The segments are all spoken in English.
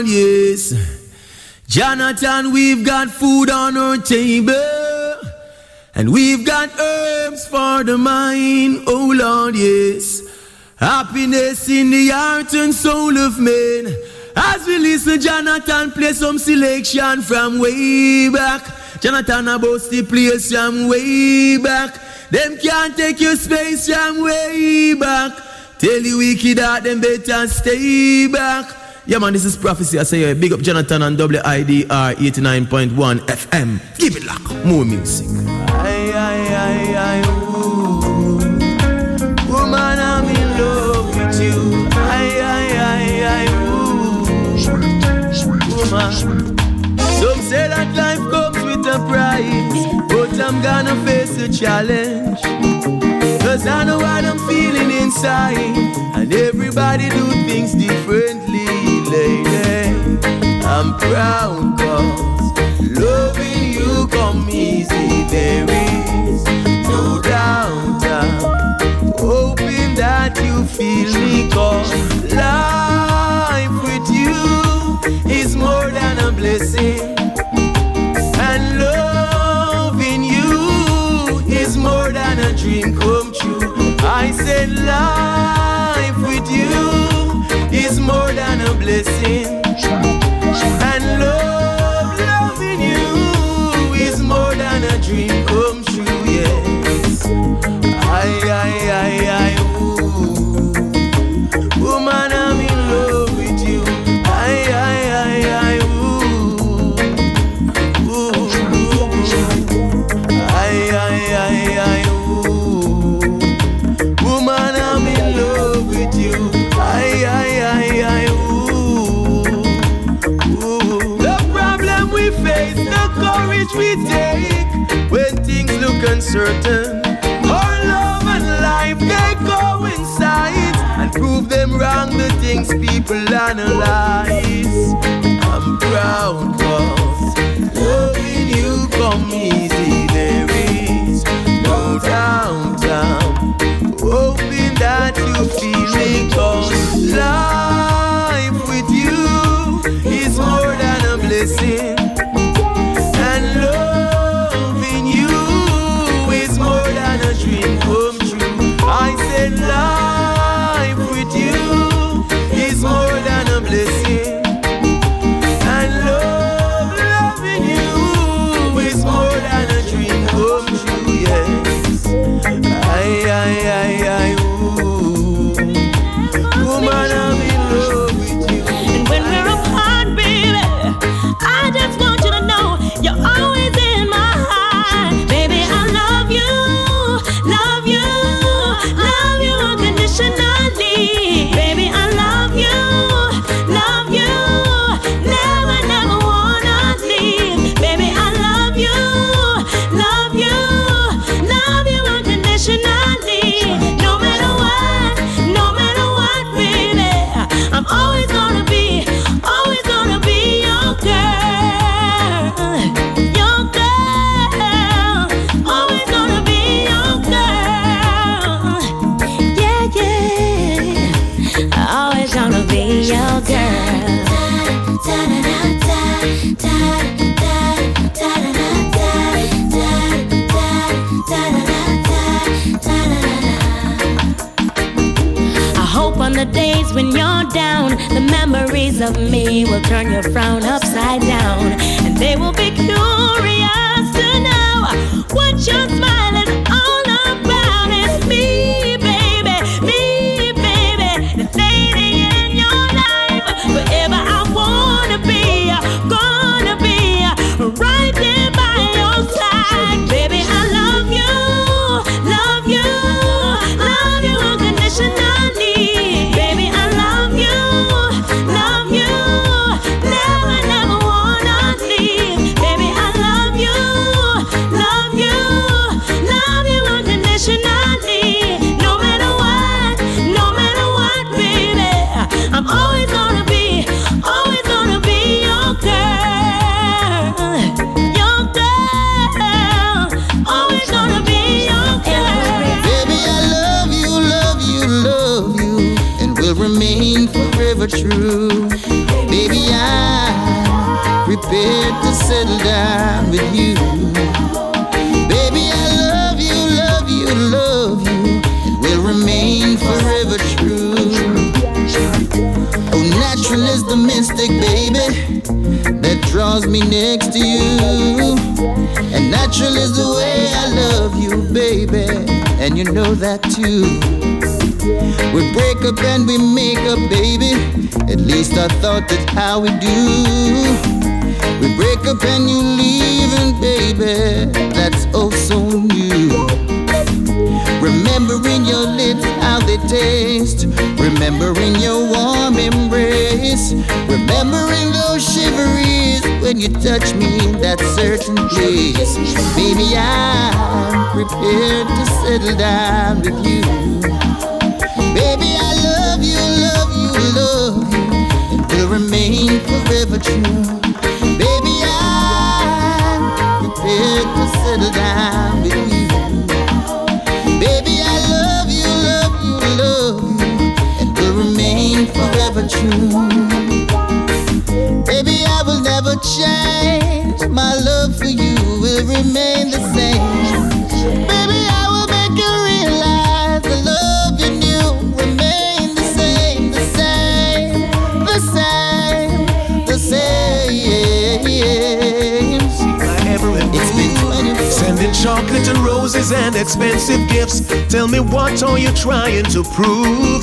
Yes. Jonathon, we've got food on our table. And we've got herbs for the mind. Oh Lord, yes. Happiness in the heart and soul of men. As we listen, Jonathon play some selection from way back. Jonathon about the place from way back. Them can't take your space from way back. Tell you wicked that them better stay back. Yeah, man, this is prophecy. I say, yeah, big up Jonathon and WIDR 89.1 FM. Give it lock. More music. Aye, aye, aye, aye, ooh. Woman, I'm in love with you. Aye, aye, aye, aye, ooh. Woman. Some say that life comes with a price, but I'm gonna face the challenge. Cause I know what I'm feeling inside. And everybody do things differently, lady. I'm proud cause loving you come easy. There is no doubt. I'm hoping that you feel me cause life with you is more than a blessing. And loving you is more than a dream come true. I said life blessing. And love, loving you is more than a dream come true, yes. Look uncertain. Our love and life, they coincide and prove them wrong, the things people analyze. I'm proud cause loving you come easy. Memories of me will turn your frown upside down. And they will be curious to know what your smile prepared to settle down with you. Baby, I love you, love you, love you, and will remain forever true. Oh, natural is the mystic, baby, that draws me next to you. And natural is the way I love you, baby, and you know that too. We break up and we make up, baby. At least I thought that's how we do. We break up and you leaving, baby. That's oh so new. Remembering your lips, how they taste. Remembering your warm embrace. Remembering those shiveries when you touch me in that certain place. Baby, I'm prepared to settle down with you. Baby, I love you, love you, love you, and will remain forever true. Change. My love for you will remain the same. Baby, I will make you realize the love you knew remain the same, the same, the same, the same. It's been Sending chocolate and roses and expensive gifts. Tell me what are you trying to prove?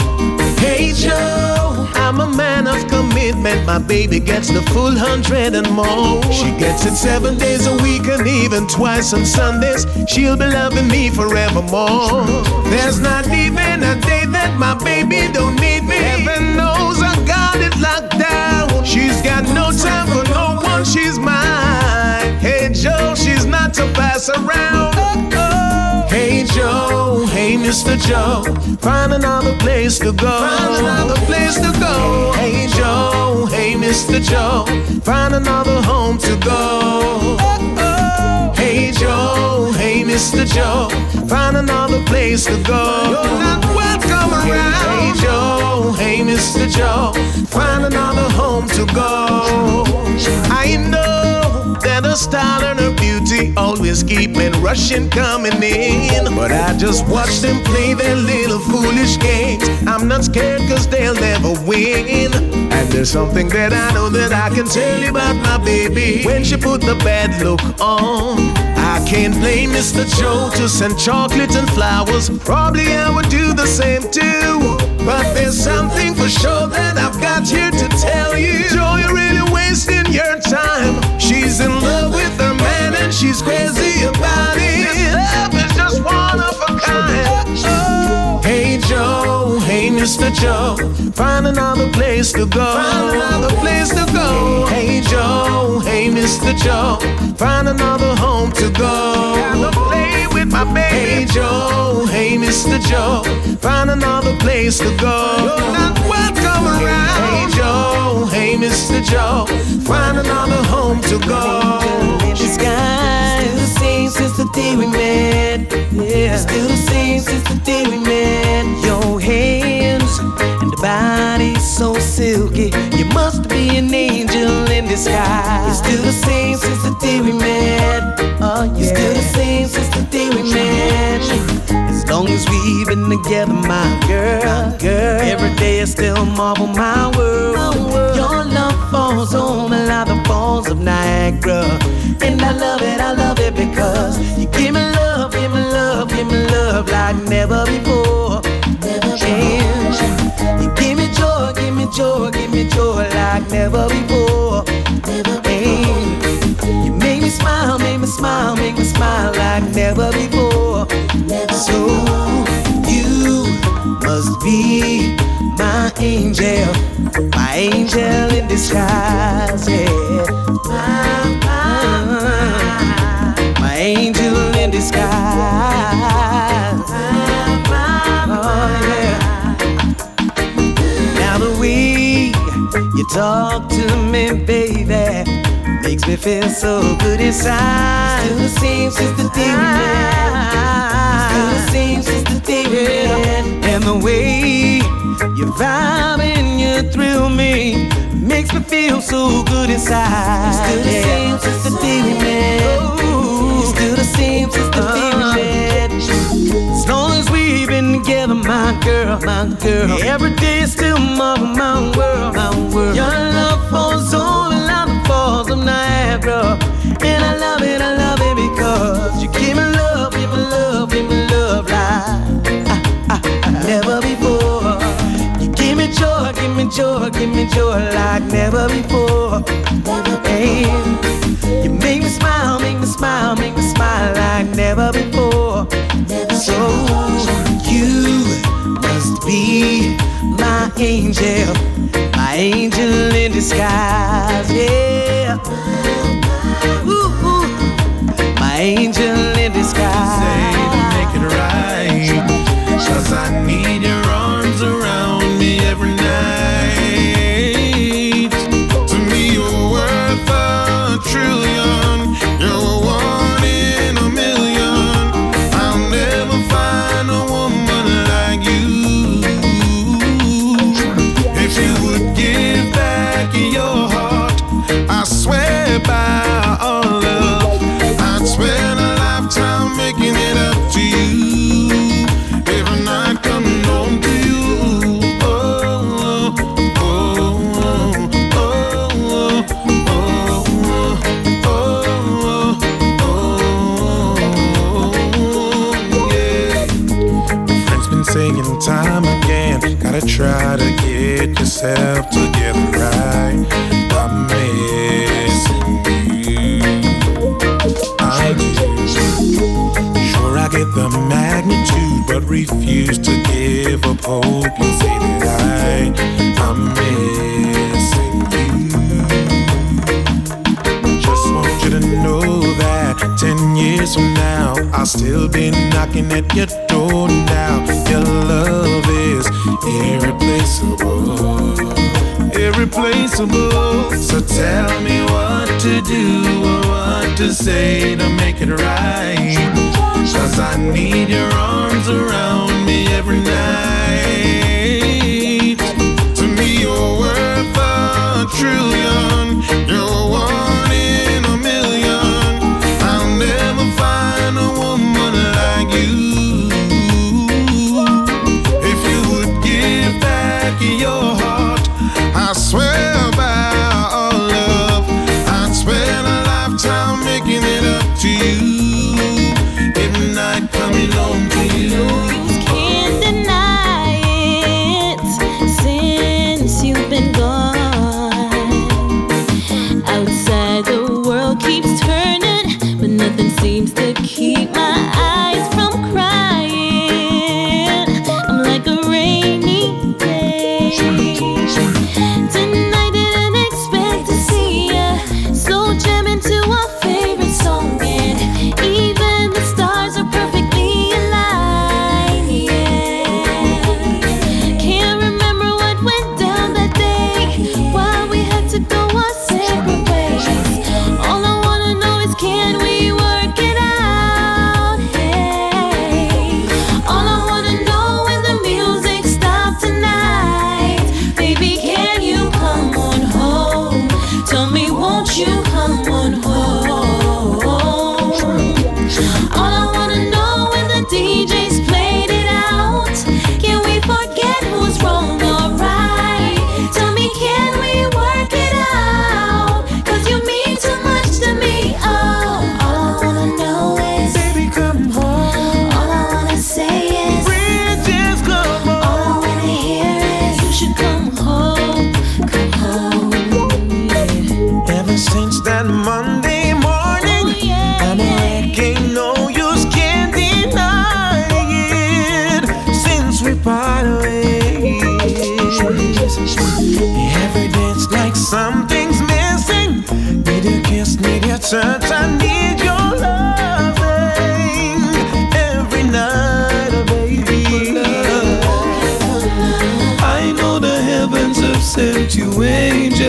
Hey Joe, I'm a man of commitment. My baby gets the full hundred and more. She gets it seven days a week and even twice on Sundays. She'll be loving me forevermore. There's not even a day that my baby don't need me. Heaven knows I got it locked down. She's got no time for no one. She's mine. Hey Joe, she's not to pass around. Hey Joe, hey Mr. Joe, find another place to go. Find another place to go. Hey Joe, hey Mr. Joe, find another home to go. Hey Joe, hey Mr. Joe, find another place to go. You're not welcome around. Hey Joe, hey Mr. Joe, find another home to go. I know a style and her beauty always keeping rushing coming in. But I just watch them play their little foolish games. I'm not scared cause they'll never win. And there's something that I know that I can tell you about my baby. When she put the bad look on, I can't blame Mr. Joe to send chocolate and flowers. Probably I would do the same too. But there's something for sure that I've got here to tell you. Joe, you're really wasting your time. And she's crazy about it. Love is just one of a kind. Hey Joe, hey Mr. Joe, find another place to go. Find another place to go. Hey Joe, hey Mr. Joe, find another home to go. Gotta play with my baby. Hey Joe, hey Mr. Joe, find another place to go. You're not welcome around. Hey Joe, hey Mr. Joe, find another home to go. the sky. Still the same since the day we met. Yeah. Still the same since the day we met. Your hands and the body so silky. You must be an angel in disguise. It's still the same since the day we met. Oh, yeah. Still the same since the day we met. As long as we've been together, my girl. girl. Every day I still marvel my world. Your love falls on me like the falls of Niagara. And I love it, I love it because you give me love, give me love, give me love like never before. Never before. You give me joy, give me joy, give me joy like never before. Never smile, make me smile, make me smile like never before. So you must be my angel, my angel in disguise, yeah. My, my, my angel in disguise. Oh, yeah. Now the way you talk to it feels so good inside. Still the same since the day we met. Still the same since the day we met. And the way you vibe and you thrill me makes me feel so good inside. Still the same since the day we met. Ooh, still the same since the day we uh-huh. met. As long as we've been together, my girl, my girl. Every day is still my, my world, my world. Your love falls on awesome night. And I love it, I love it because you give me love, give me love, give me love like I, I, never before. You give me joy, give me joy, give me joy like never before. And you make me smile, make me smile, make me smile like never before. So you must be my angel my angel in disguise, yeah. Ooh, ooh. my angel in disguise. Save, make it right, Cause I need you. say to make it right. Cause I need your arms around me every night.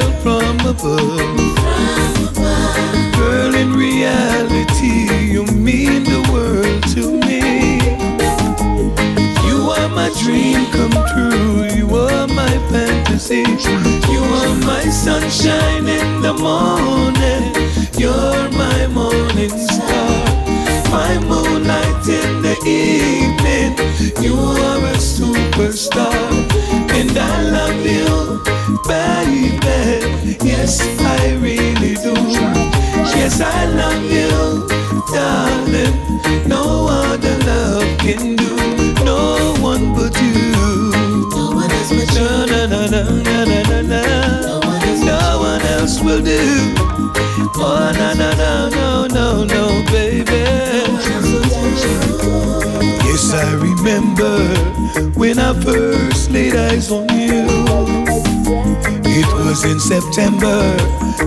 fell from above. From above. Girl, in reality, you mean the world to me. You are my dream come true. You are my fantasy. You are my sunshine in the morning. You're my morning star. My moonlight in the evening. You are a superstar. Yes, I really do. Yes, I love you, darling. No other love can do. No one but you. No one else but you. No, no, no, no, no, no, no, no. No one else will do. Oh, no, no, no, no, no, no, baby. Yes, I remember when I first laid eyes on you. It was in September,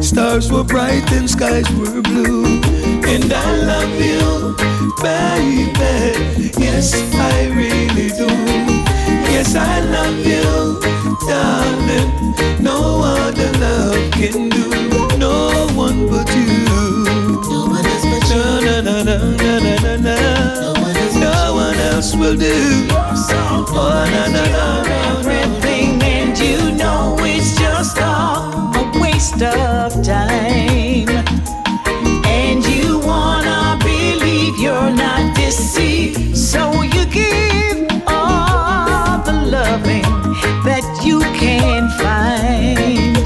stars were bright and skies were blue. And I love you, baby. Yes, I really do. Yes, I love you, darling. No other love can do. No one but you. No one else but you. No, no, no, no, no, no, no, No one else No one else will do. Oh, no, no, no, no, no. everything, and you know of time. And you wanna believe you're not deceived, so you give all the loving that you can find,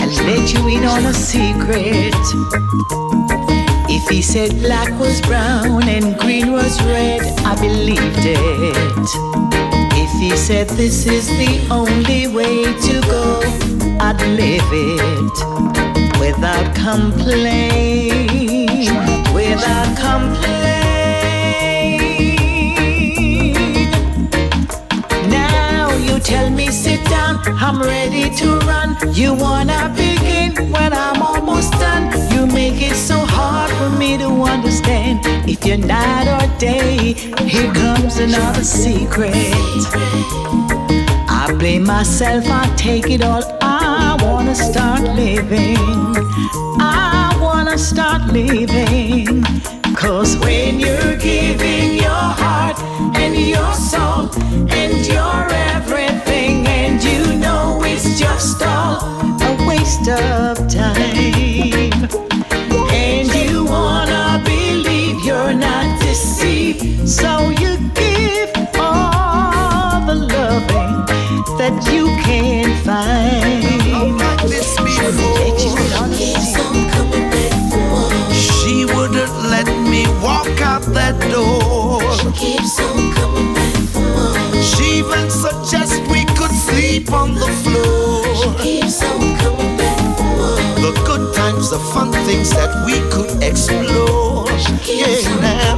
and let you in on a secret. If he said black was brown and green was red, I believed it. If he said this is the only way to go, I'd live it without complaint, without complaint. Now you tell me sit down, I'm ready to run. You wanna begin when I'm almost done. You make it so hard for me to understand. If you're night or day, here comes another secret. I blame myself, I take it all. I wanna start living. I wanna start living. Cause when you're giving your heart and your soul and your everything, and you know it's just all a waste of time. And you wanna believe you're not deceived, so the fun things that we could explore. Yeah, now.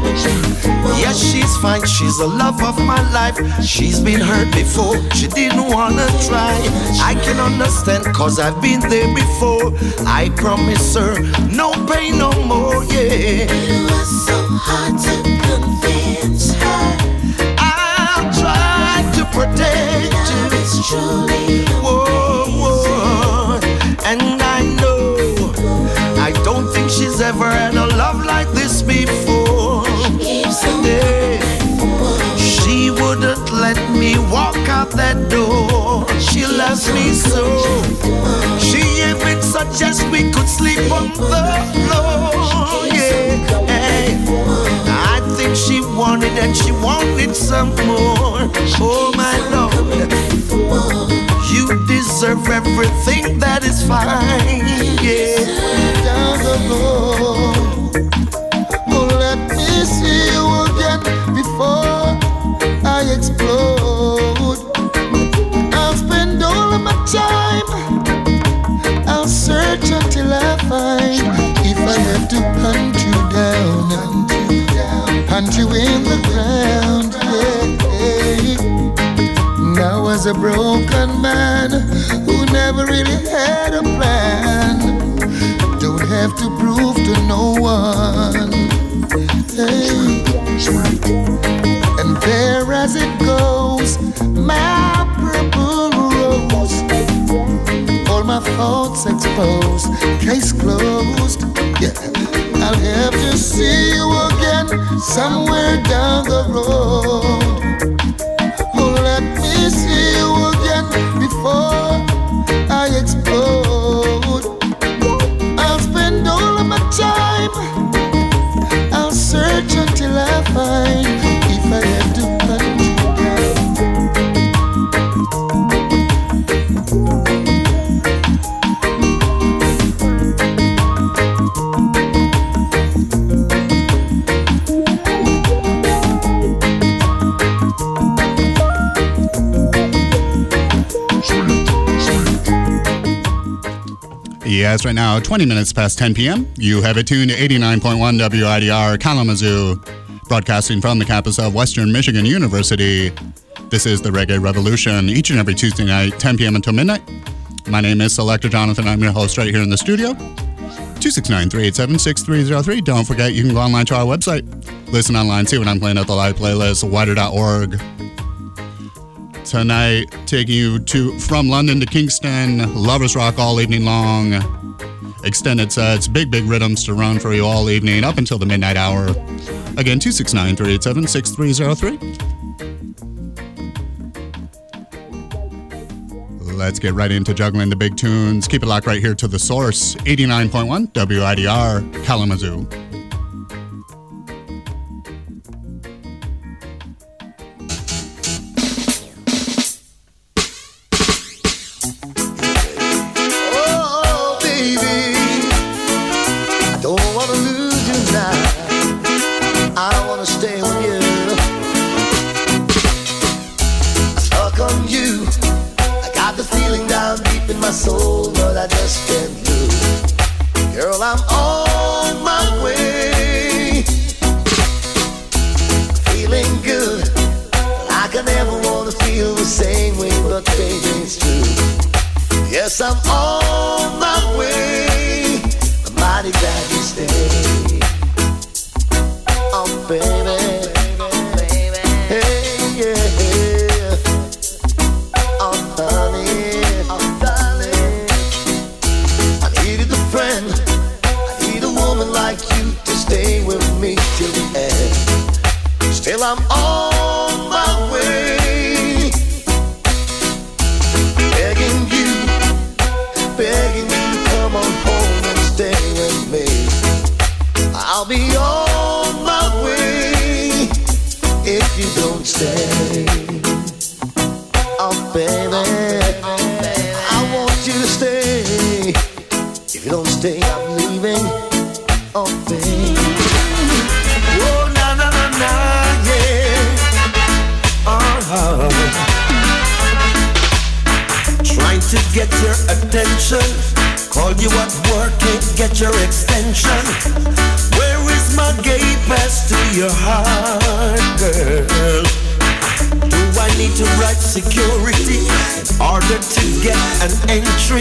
Yes, she's fine. She's the love of my life. She's been hurt before. She didn't wanna try. I can understand, cause I've been there before. I promise her no pain no more. Yeah. It was so hard to convince her. I'll try to protect Now it's truly so. She even suggests we could sleep on the floor. Yeah. I think she wanted and she wanted some more. Oh my Lord. You deserve everything that is fine. Yeah. Time. I'll search until I find. If I have to hunt you down, hunt you in the ground. Yeah. Now as a broken man who never really had a plan don't have to prove to no one. Hey. Faults exposed, case closed. Yeah, I'll have to see you again somewhere down the road. Right now, 20 minutes past 10 p.m. You have it tuned to 89.1 WIDR Kalamazoo, broadcasting from the campus of Western Michigan University. This is the Reggae Revolution, each and every Tuesday night, 10 p.m. until midnight. My name is Selector Jonathon. I'm your host right here in the studio. 269-387-6303. Don't forget, you can go online to our website. Listen online, see what I'm playing at the live playlist, widr.org. Tonight, taking you to from London to Kingston, Lovers Rock all evening long. Extended sets, big, big rhythms to run for you all evening up until the midnight hour. Again, 269 387 6303. Let's get right into juggling the big tunes. Keep it locked right here to the source 89.1 WIDR Kalamazoo. An entry?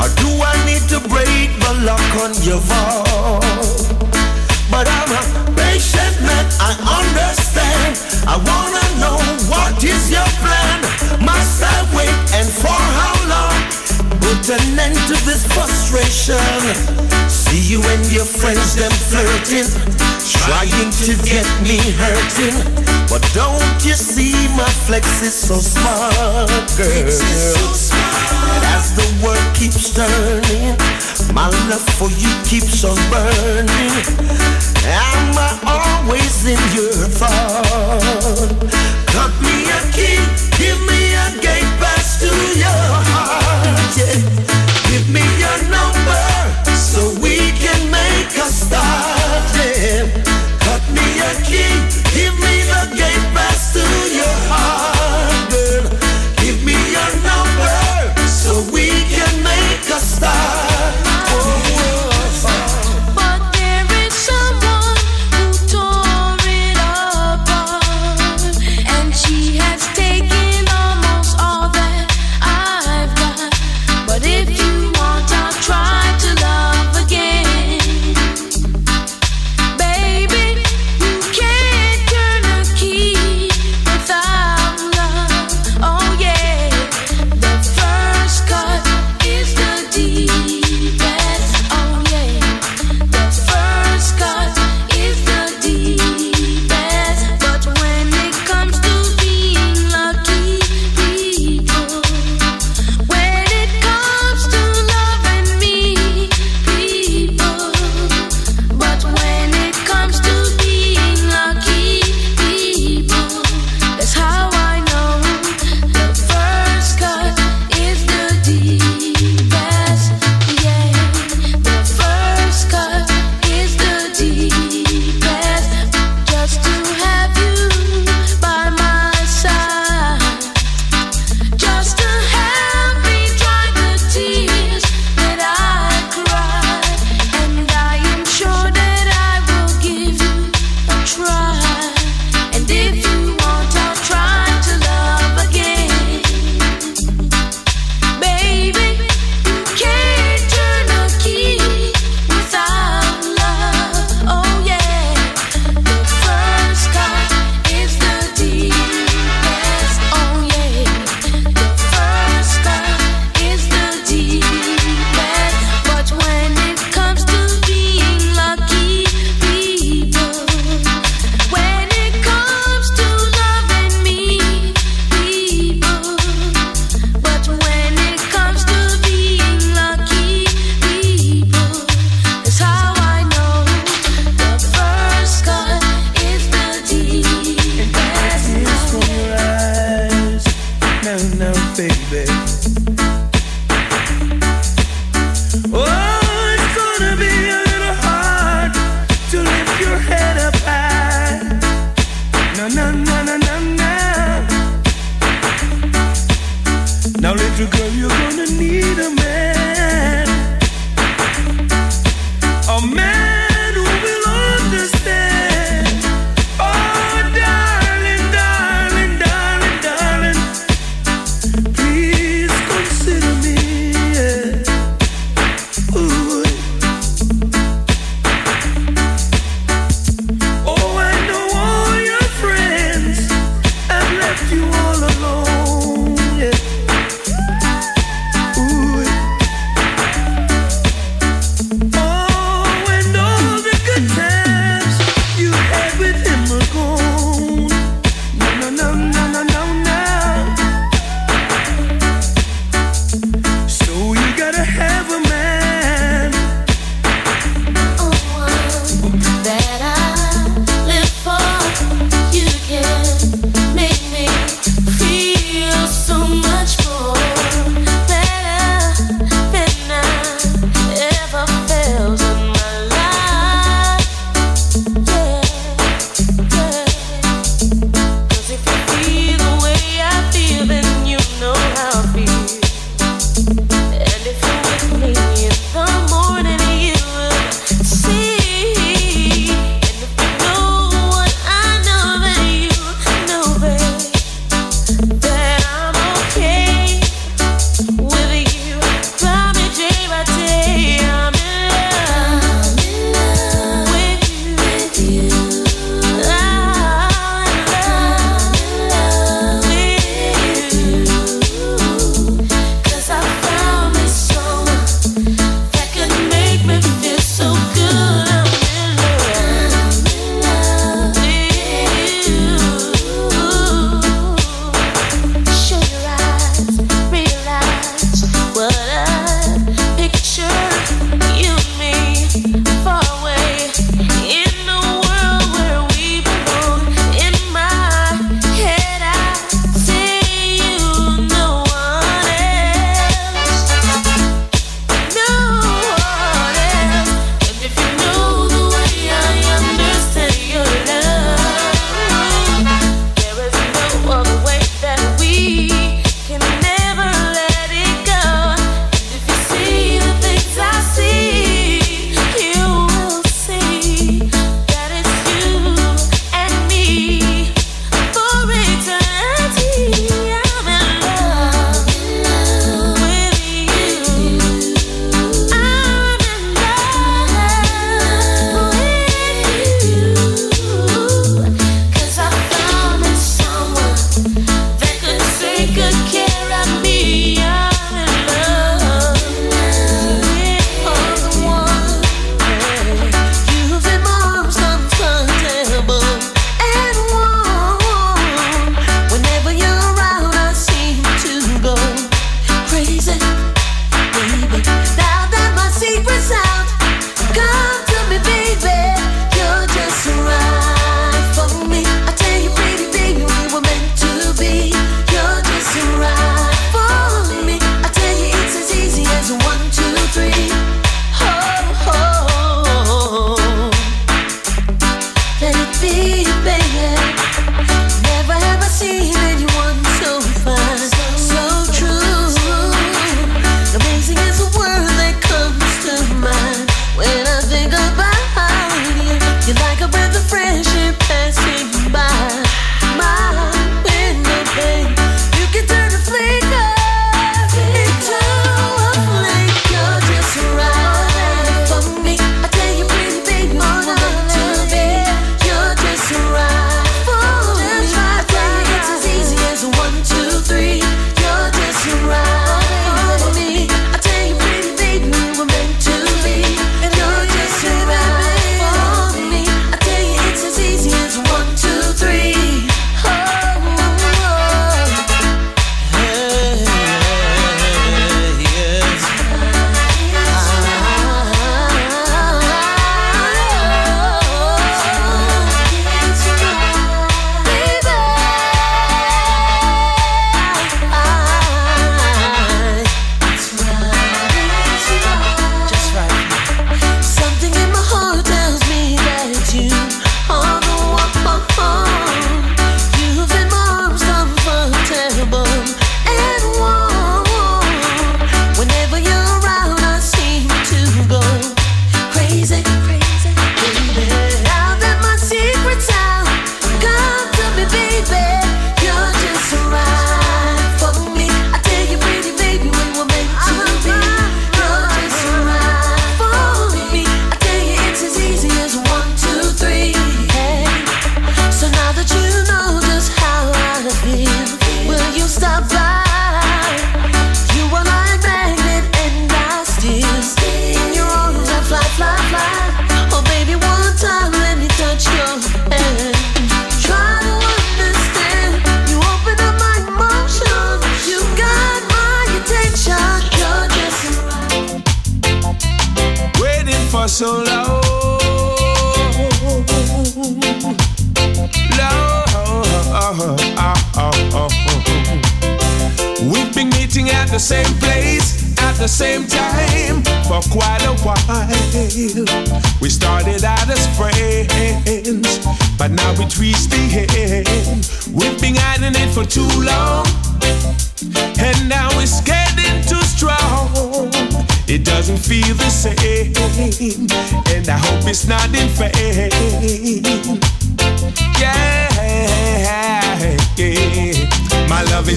Or do I need to break the lock on your vault? An end to this frustration. See you and your friends them flirting, trying to get me hurting. But don't you see my flex is so smart, girl? And as the world keeps turning, my love for you keeps on burning. Am I always in your thought? Cut me a key, give me Give me your number so we can make a start. Yeah. Cut me a key, give me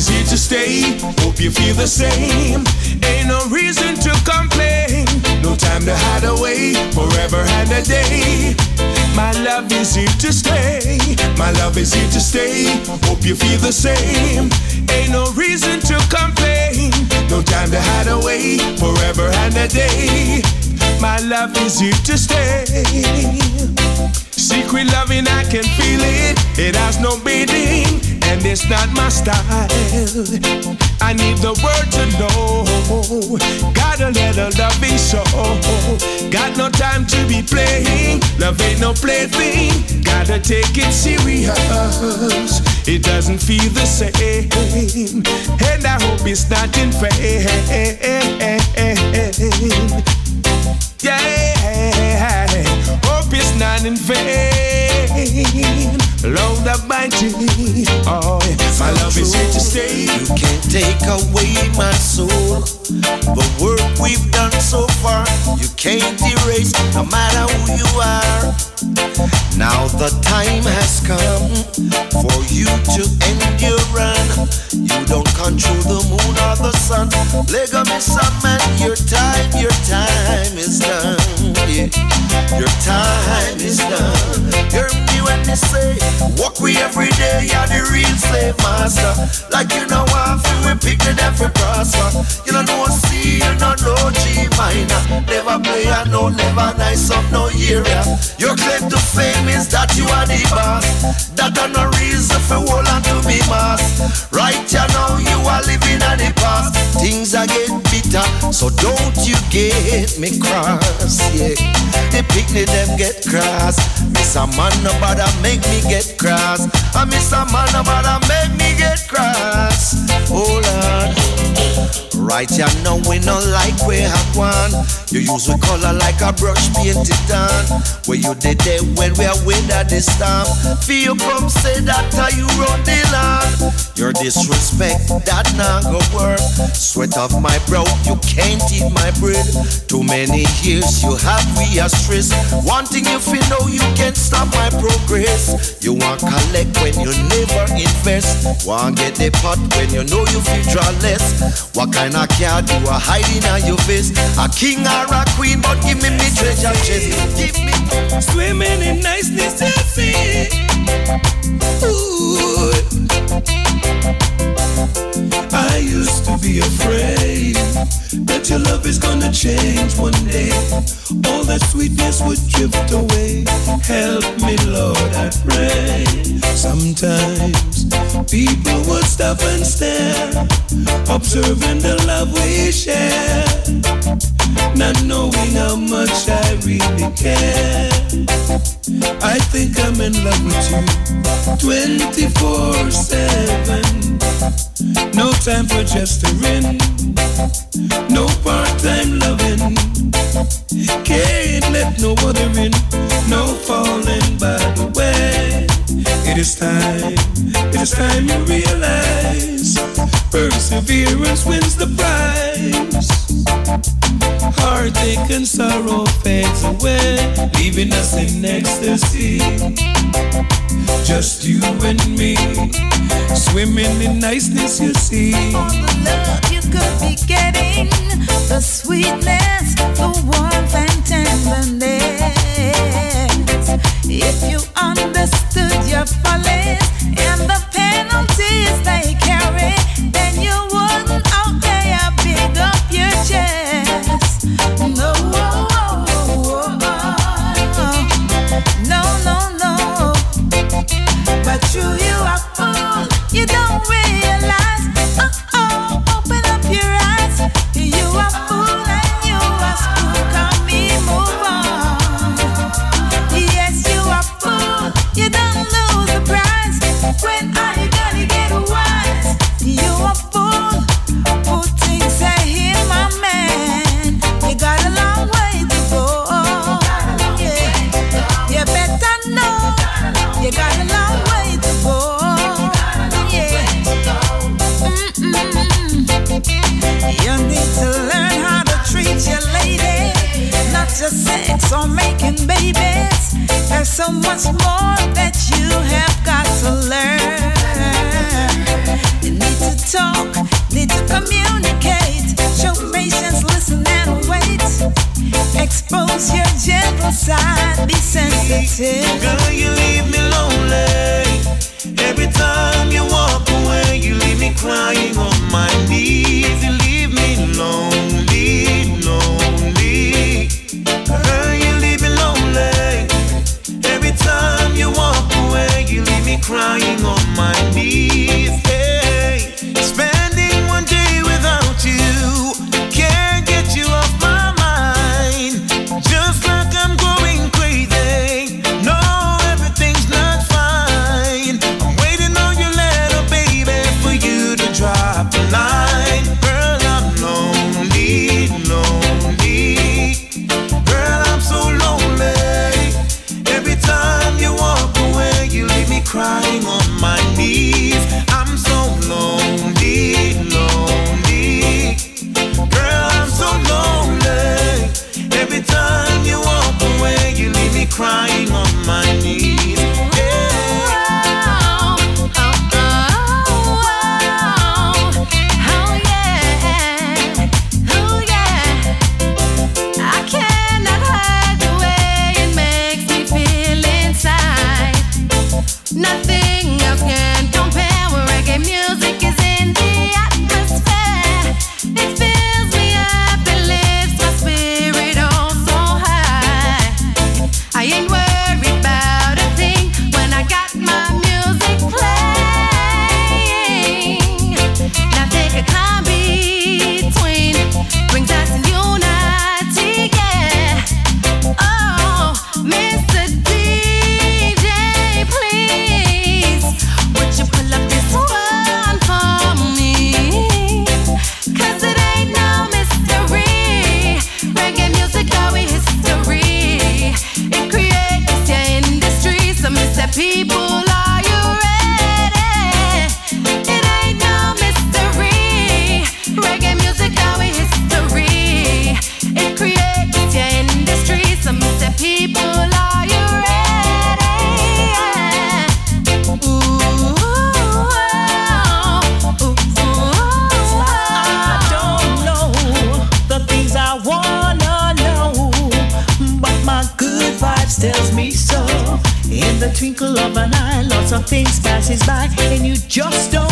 is here to stay. Hope you feel the same. Ain't no reason to complain. No time to hide away. Forever and a day. My love is here to stay. My love is here to stay. Hope you feel the same. Ain't no reason to complain. No time to hide away. Forever and a day. My love is here to stay. Secret loving, I can feel it. It has no beating, and it's not my style. I need the world to know. Gotta let a loving show. Got no time to be playing. Love ain't no plaything. Gotta take it serious. It doesn't feel the same, and I hope it's not in vain. Yeah, hope it's not in vain. Lord Almighty, oh, my love is here to stay. You can't take away my soul. The work we've done so far, you can't erase, no matter who you are. Now the time has come for you to end your run. You don't control the moon or the sun. Me some man, your time, your time is done. Yeah. Your time is done. Hear me when they say, walk we every day, you're the real slave master. Like you know I feel we pick it every prosper. You don't know C, you don't know G minor. Never play a no, never nice up no area. Your claim to fame is that you are the boss. That are no reason for hold on to me mass. Right you now you are living in the past. Things are get bitter, so don't you get me cross. Yeah, the picnic them get cross. Miss a man no bother make me get cross. I miss a man no bother make me get cross. Oh Lord. Right you know we not like we have one. You use we color like a brush painted on. Where you did it when we are with at this time. Feel come say that uh, you run the land. Your disrespect that now go work. Sweat off my brow, you can't eat my bread. Too many years you have we a stress. One thing you feel know you can't stop my progress. You want collect when you never invest. Want get the pot when you know you feel draw less. What kind of card you are hiding on your face? A king or a queen, but give me me treasure chest. Give me Swimming in niceness see. Ooh. Used to be afraid that your love is gonna change one day. All that sweetness would drift away. Help me, Lord, I pray. Sometimes people would stop and stare, observing the love we share, not knowing how much I really care. I think I'm in love with you 24 7. No time for no part time loving. Can't let no other in, no falling by the way. It is time, it is time you realize perseverance wins the prize. Heartache and sorrow fades away, leaving us in ecstasy. Just you and me, swimming in niceness, you see. All the love you could be getting, the sweetness, the warmth and tenderness. If you understood your follies and the penalties they passes by, and you just don't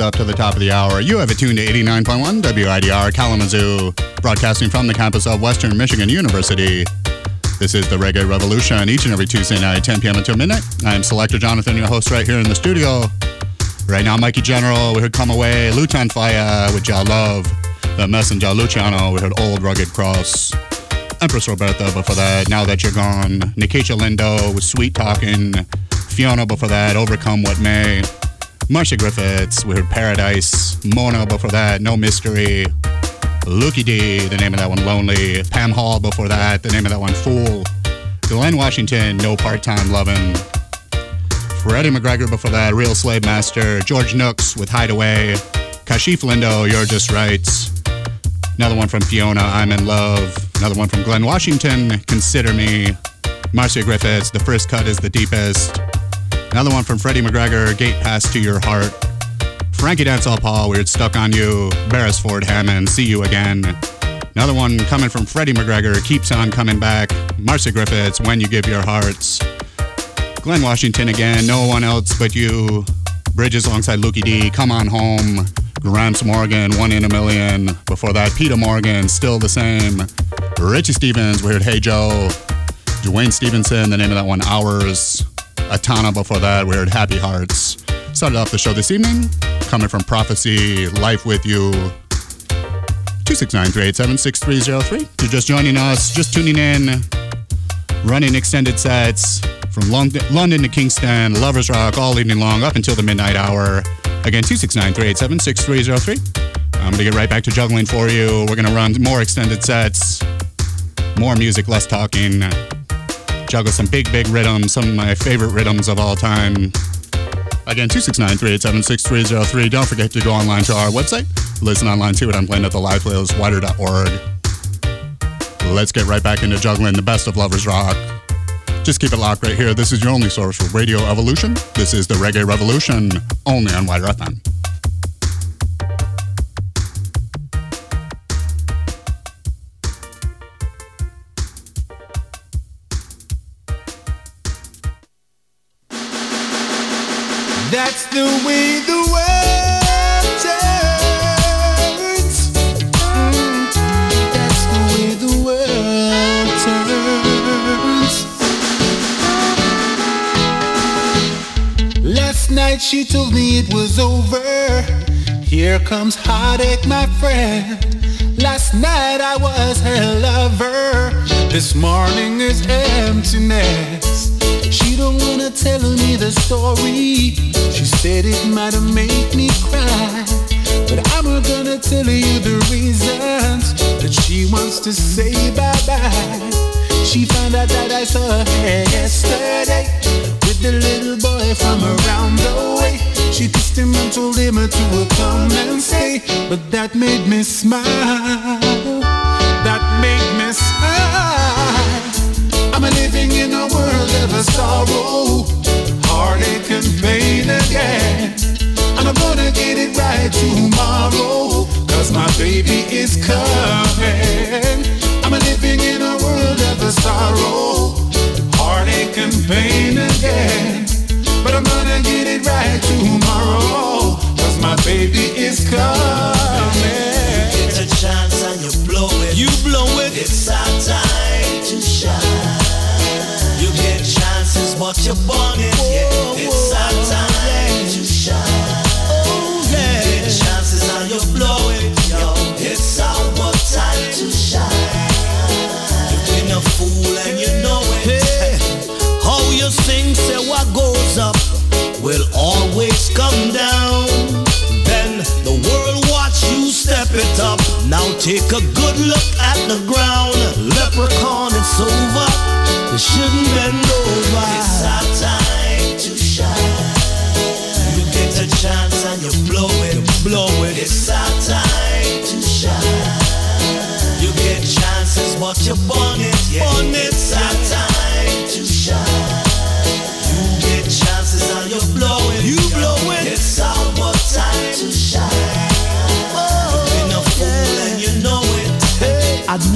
up to the top of the hour, you have it tuned to 89.1 WIDR Kalamazoo, broadcasting from the campus of Western Michigan University. This is the Reggae Revolution, each and every Tuesday night, 10 p.m. until midnight. I am Selector Jonathon, your host right here in the studio. Right now, Mikey General, we heard Come Away, Lutan Fyah with Jah Love, The Messenger Luciano, we heard Old Rugged Cross, Empress Robertha before that, Now That You're Gone, Nikesha Lindo with Sweet Talking, Fiona before that, Overcome What May, Marcia Griffiths, we heard Paradise, Mona before that, No Mystery, Lukie D, the name of that one, Lonely, Pam Hall before that, the name of that one, Fool, Glen Washington, No Part Time Lovin', Freddie McGregor before that, Real Slave Master, George Nooks with Hideaway, Kashief Lindo, You're Just Right, another one from Fiona, I'm in Love, another one from Glen Washington, Consider Me, Marcia Griffiths, The First Cut is the Deepest, another one from Freddie McGregor, Gate Pass to Your Heart, Frankie Dancehall Paul, Weird Stuck on You, Beresford Hammond, See You Again, another one coming from Freddie McGregor, Keeps on Coming Back, Marcia Griffiths, When You Give Your Hearts, Glen Washington again, no one else but you. Bridgez alongside Lukie D, Come On Home, Gramps Morgan, One in a Million. Before that, Peetah Morgan, Still the Same. Richie Stephens, we heard Hey Joe. Duane Stephenson, the name of that one, Hours. Etana before that, we heard Happy Hearts. Started off the show this evening, coming from Prophecy, Life with You. 269-387-6303. If you're just joining us, just tuning in, running extended sets from London, to Kingston, Lovers Rock all evening long up until the midnight hour. Again, 269-387-6303. I'm going to get right back to juggling for you. We're going to run more extended sets, more music, less talking, juggle some big, big rhythms, some of my favorite rhythms of all time. Again, 269-387-6303. Don't forget to go online to our website. Listen online too at unplanned at the live playlist, widr.org. Let's get right back into juggling the best of Lovers Rock. Just keep it locked right here. This is your only source for Radio Evolution. This is the Reggae Revolution, only on WIDR FM. The way the world turns. Mm, That's the way the world turns. Last night she told me it was over. Here comes heartache, my friend. Last night I was her lover. This morning is emptiness. She don't wanna tell me the story. She said it might have made me cry. But I'm gonna tell you the reasons that she wants to say bye-bye. She found out that I saw her yesterday with the little boy from around the way. She kissed him told him to come and stay. But that made me smile. That made me smile. I'm living in a world of sorrow, heartache and pain again. And I'm gonna get it right tomorrow, cause my baby is coming. I'm living in a world of a sorrow, heartache and pain again. But I'm gonna get it right tomorrow, cause my baby is coming. Get a chance and you blow it. You blow it. It's our time to shine. You get chances, but you burn it. Yeah. It's our time to shine. Oh, you get chances and you blow it. Take a good look at the ground. Leprechaun, it's over. You shouldn't bend over. It's our time to shine. You get a chance and you blow it, you blow it. It's our time to shine. You get chances, but you burn it, yeah. Burn it.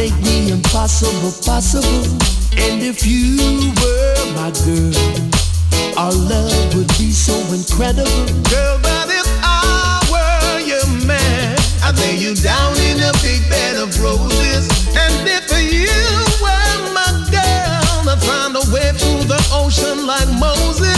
Make the impossible possible. And if you were my girl, our love would be so incredible. Girl, but if I were your man, I'd lay you down in a big bed of roses. And if you were my girl, I'd find a way through the ocean like Moses.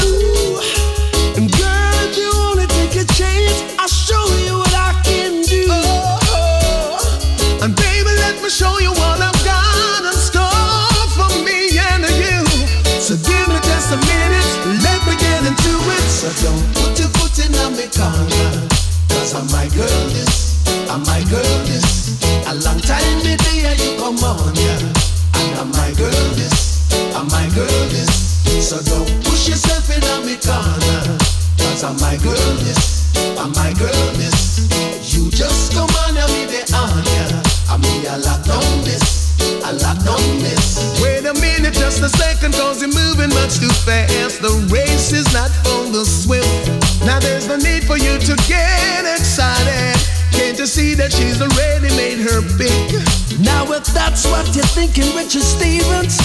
She's already made her pick? Now if that's what you're thinking, Richard Stevens,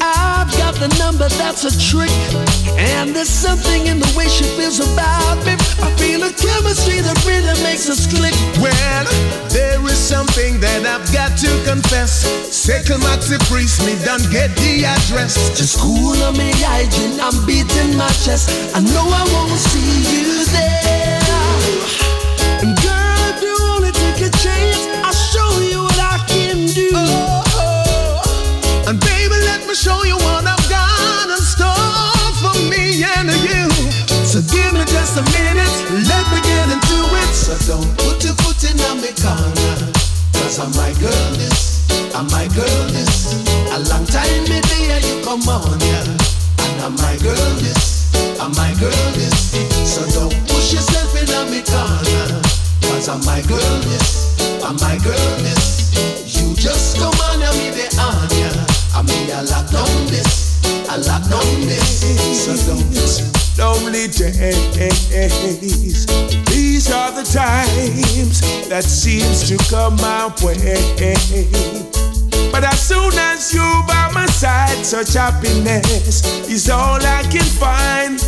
I've got the number that's a trick. And there's something in the way she feels about me. I feel a chemistry that really makes us click. Well, there is something that I've got to confess. Second Maxi Priest, me done get the address. Just cool on me hygiene, I'm beating my chest. I know I won't see you there. Days. These are the times that seems to come my way. But as soon as you by my side, such happiness is all I can find.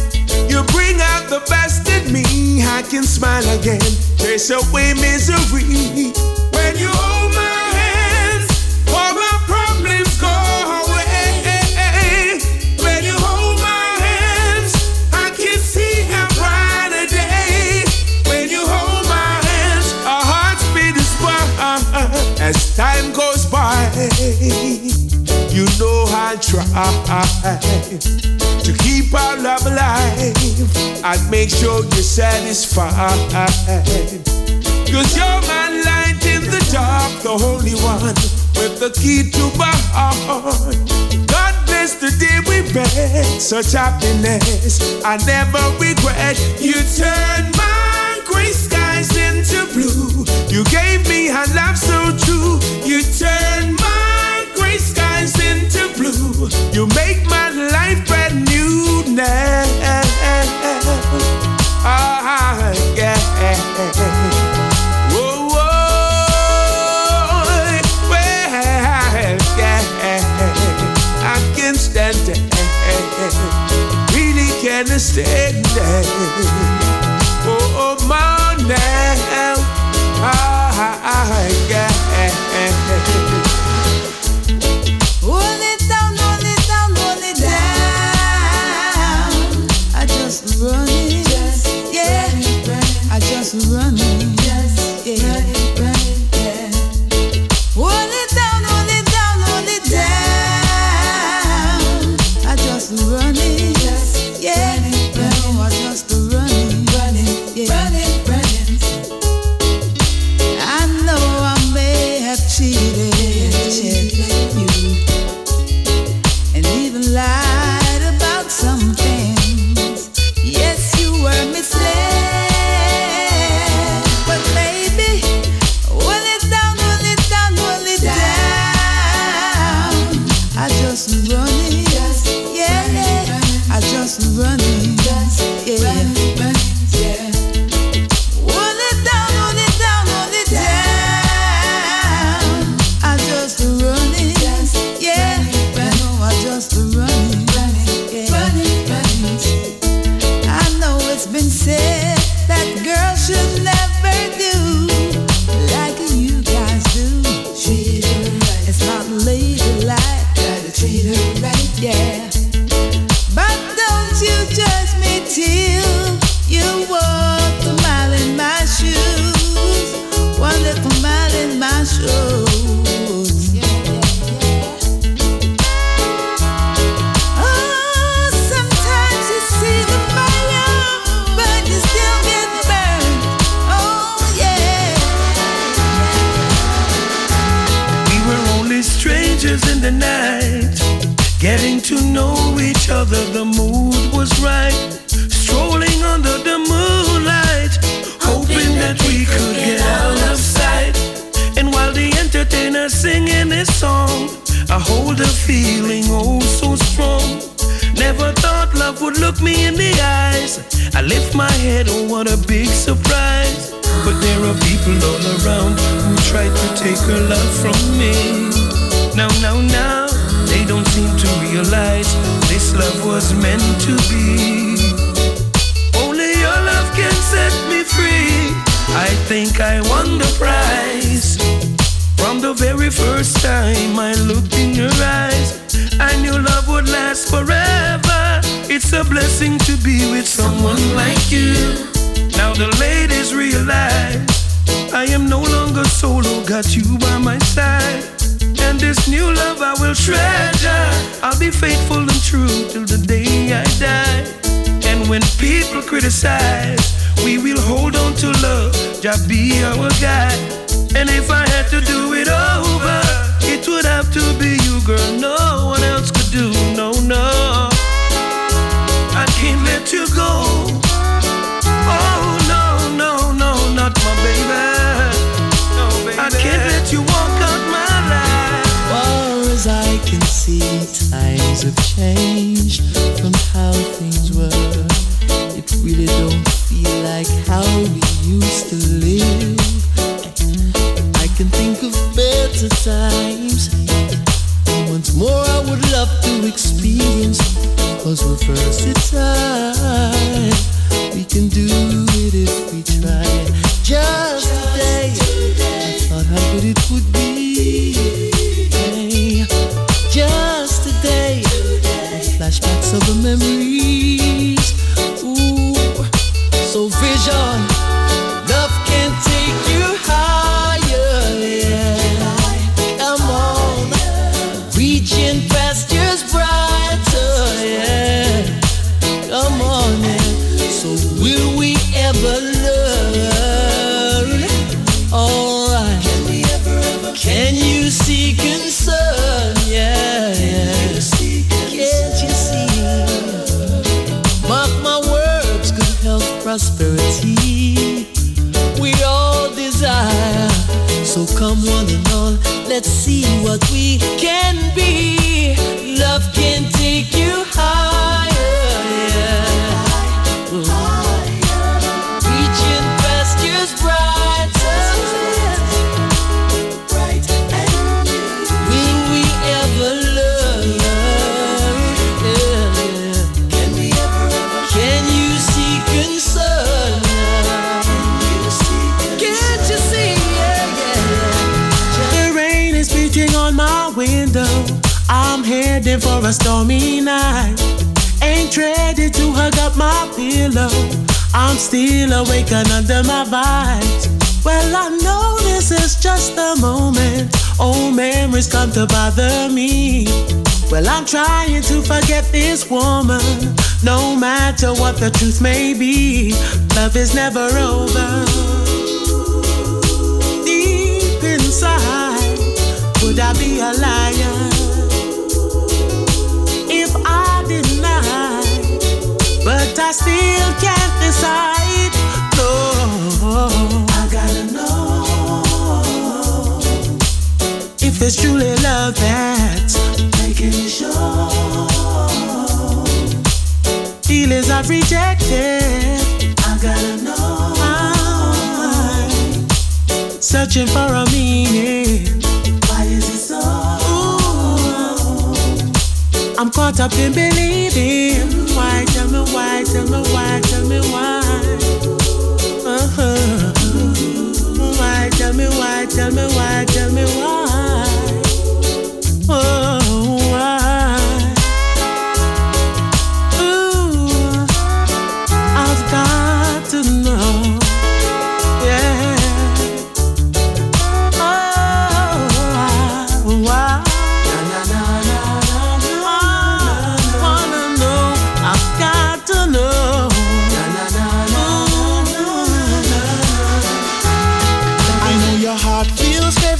You bring out the best in me. I can smile again, chase away misery. When you I'll try to keep our love alive. I'd make sure you're satisfied. Cause you're my light in the dark, the holy one with the key to my heart. God bless the day we met, such happiness I never regret. You turned my gray skies into blue. You gave me a love so true. You turned my gray skies into blue. You make my life brand new now. Ah, yeah. Yeah. I can stand it. Really can't stand it. Oh, my now. Ah, yeah.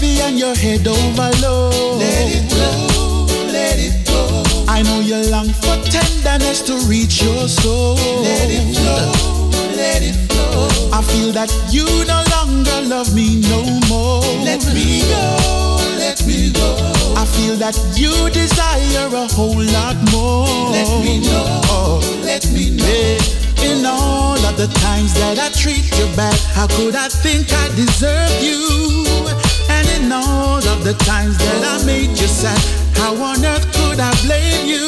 heavy and your head over low. Let it go, let it go. I know you long for tenderness to reach your soul. Let it flow, let it flow. I feel that you no longer love me no more. Let me go, let me go. I feel that you desire a whole lot more. Let me know, let me know. Yeah. In all of the times that I treat you bad, how could I think I deserve you? And in all of the times that I made you sad, how on earth could I blame you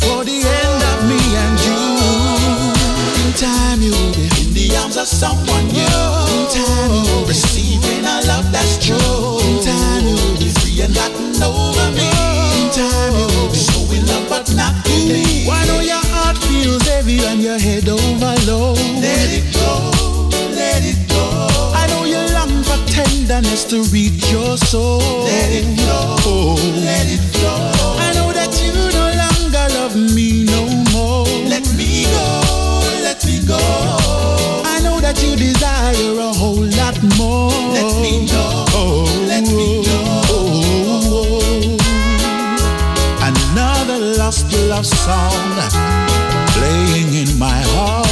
for the end of me and you? In time you will be In the arms of someone new. In time you will be Receiving a love that's true. In time you will be Free and gotten over me. In time you will be Showing love but not me. Why know your heart feels heavy and your head overload? Let it go, let it go. Tenderness to reach your soul. Let it flow, let it flow. I know that you no longer love me no more. Let me go, let me go. I know that you desire a whole lot more. Let me know, let me know. Another lost love song playing in my heart.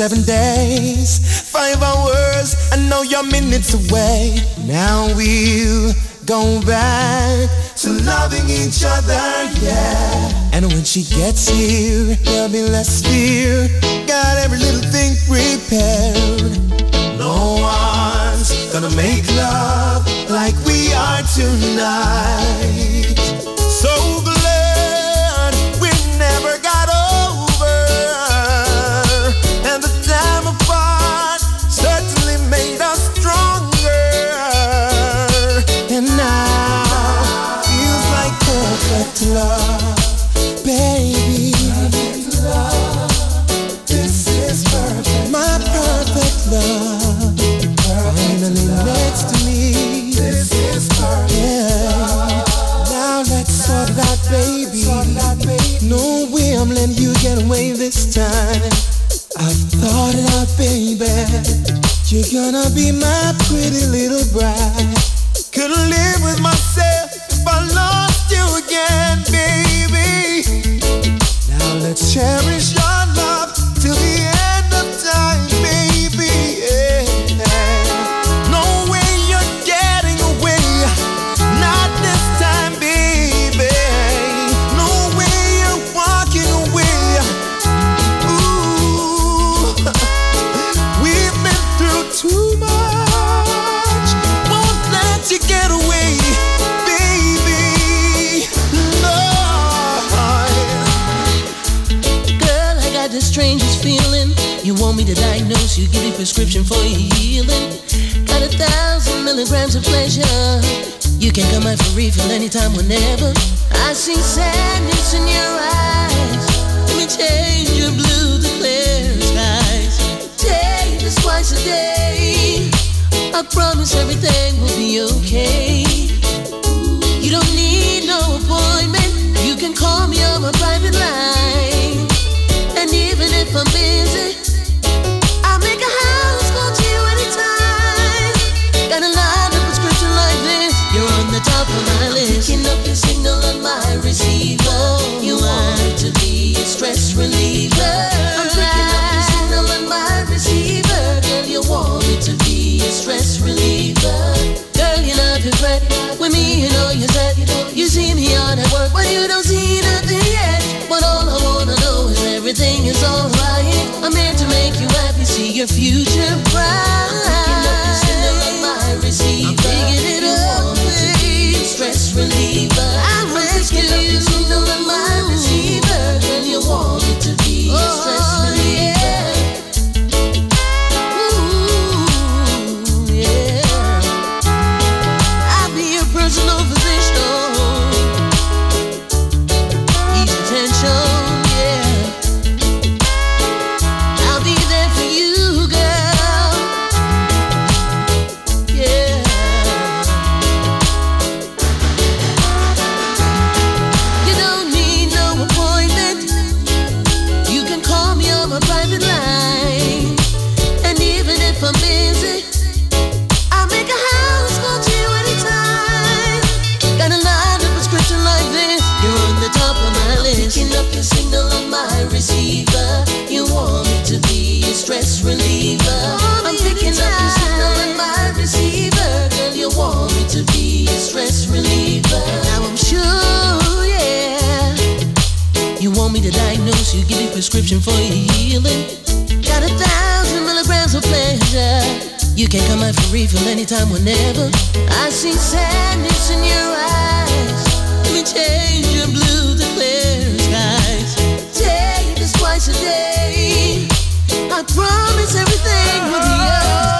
Seven days, five hours. I know you're minutes away. Now we'll go back to loving each other, yeah. And when she gets here, there'll be less fear. Got every little thing prepared. No one's gonna make love like we are tonight. Couldn't live with myself if I lost again, baby. Now let's cherish prescription for your healing. Got a thousand milligrams of pleasure. You can come out for refill anytime, whenever. I see sadness in your eyes. Let me change your blue to clear skies. Take this twice a day. I promise everything will be okay. Everything is alright. I'm here to make you happy, see your future prescription for your healing. Got a thousand milligrams of pleasure. You can come out for refill anytime, whenever. I see sadness in your eyes. Let me change your blue to clear skies. Take this twice a day. I promise everything will be yours.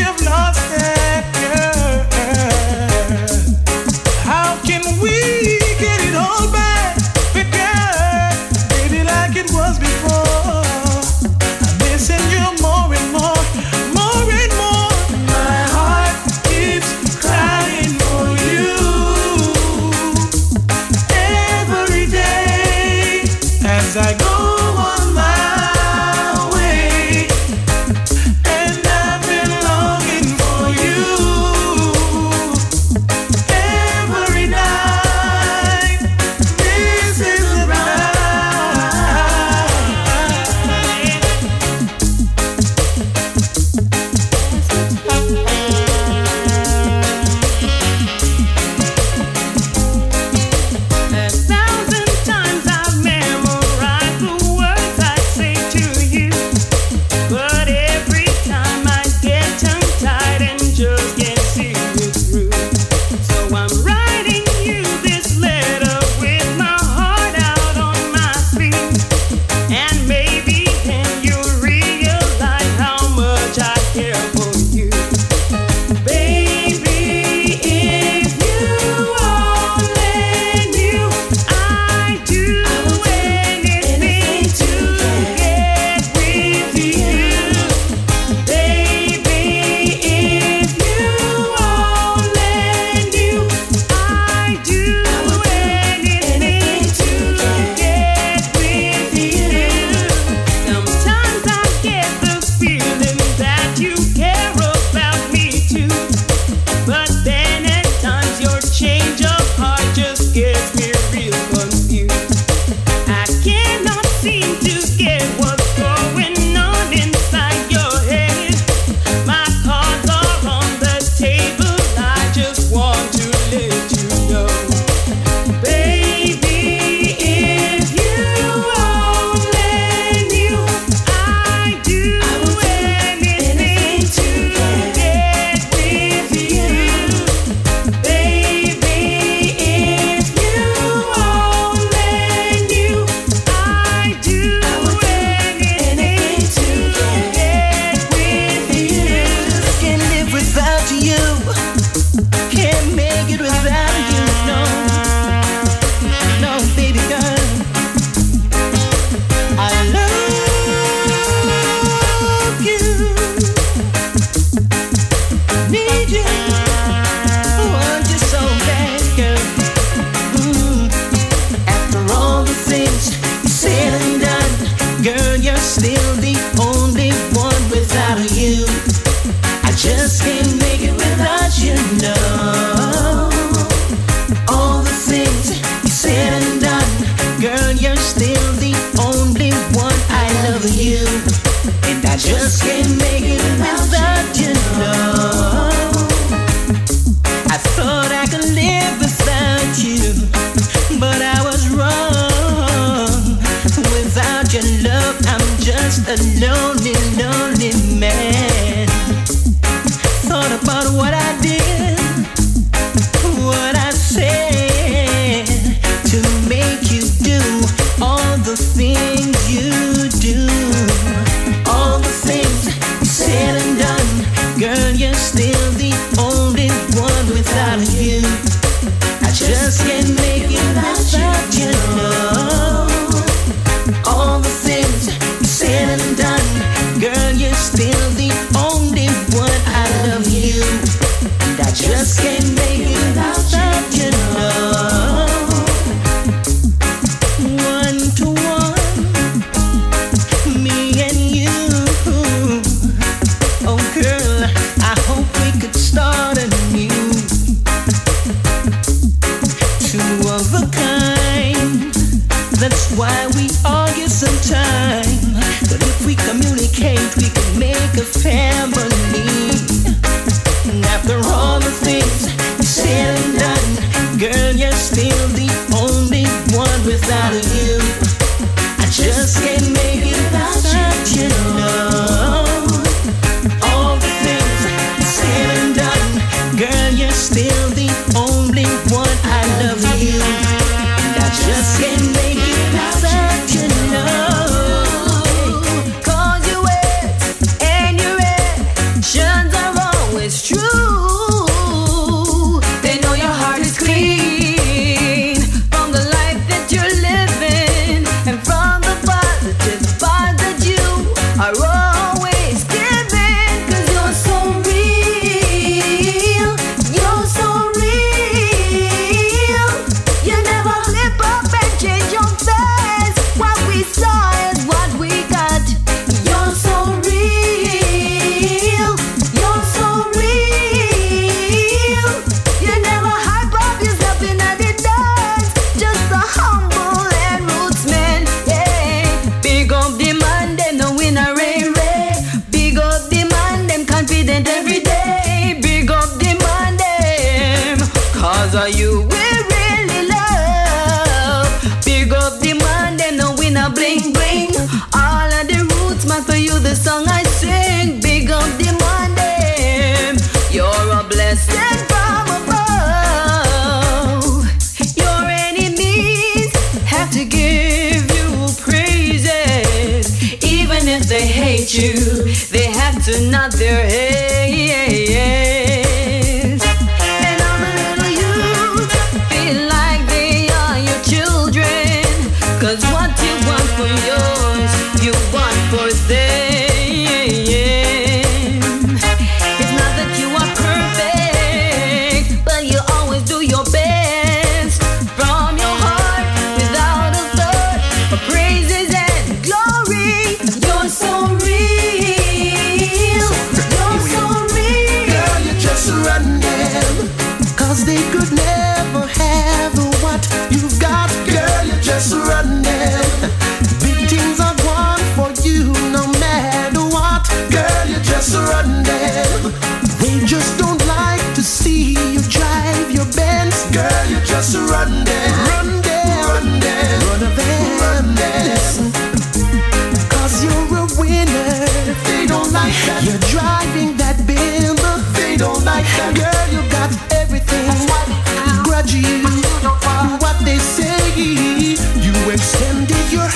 give love.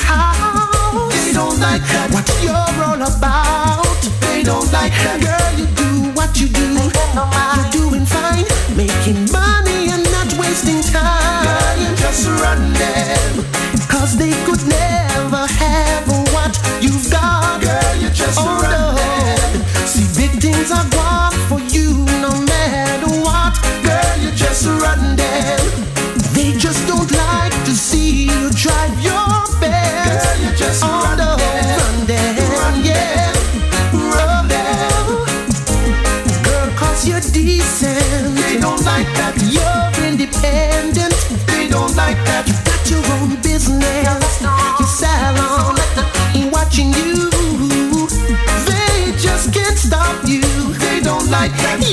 house. They don't like what you're all about.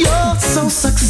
You're so successful.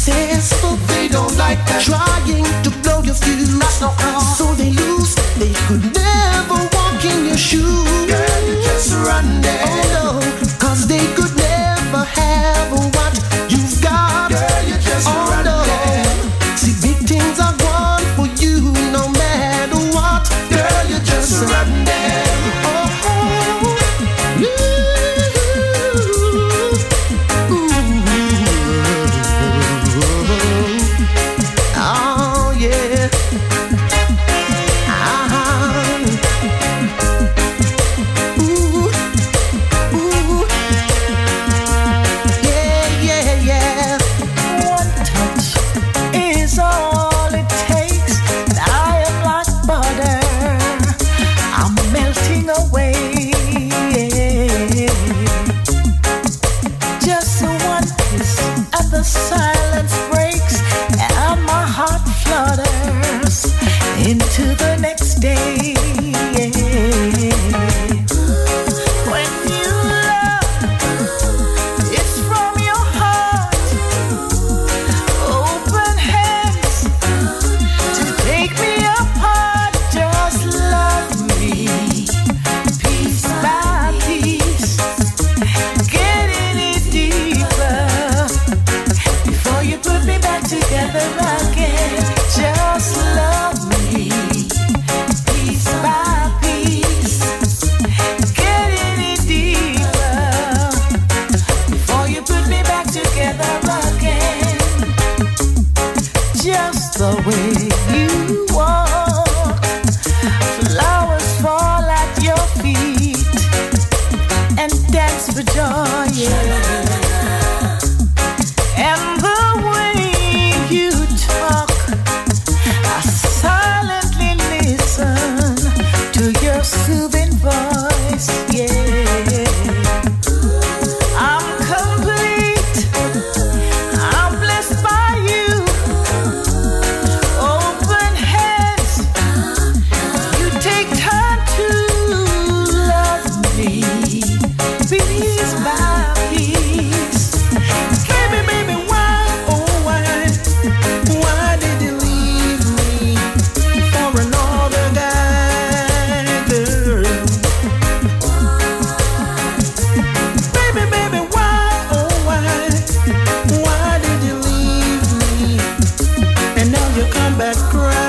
Back crying.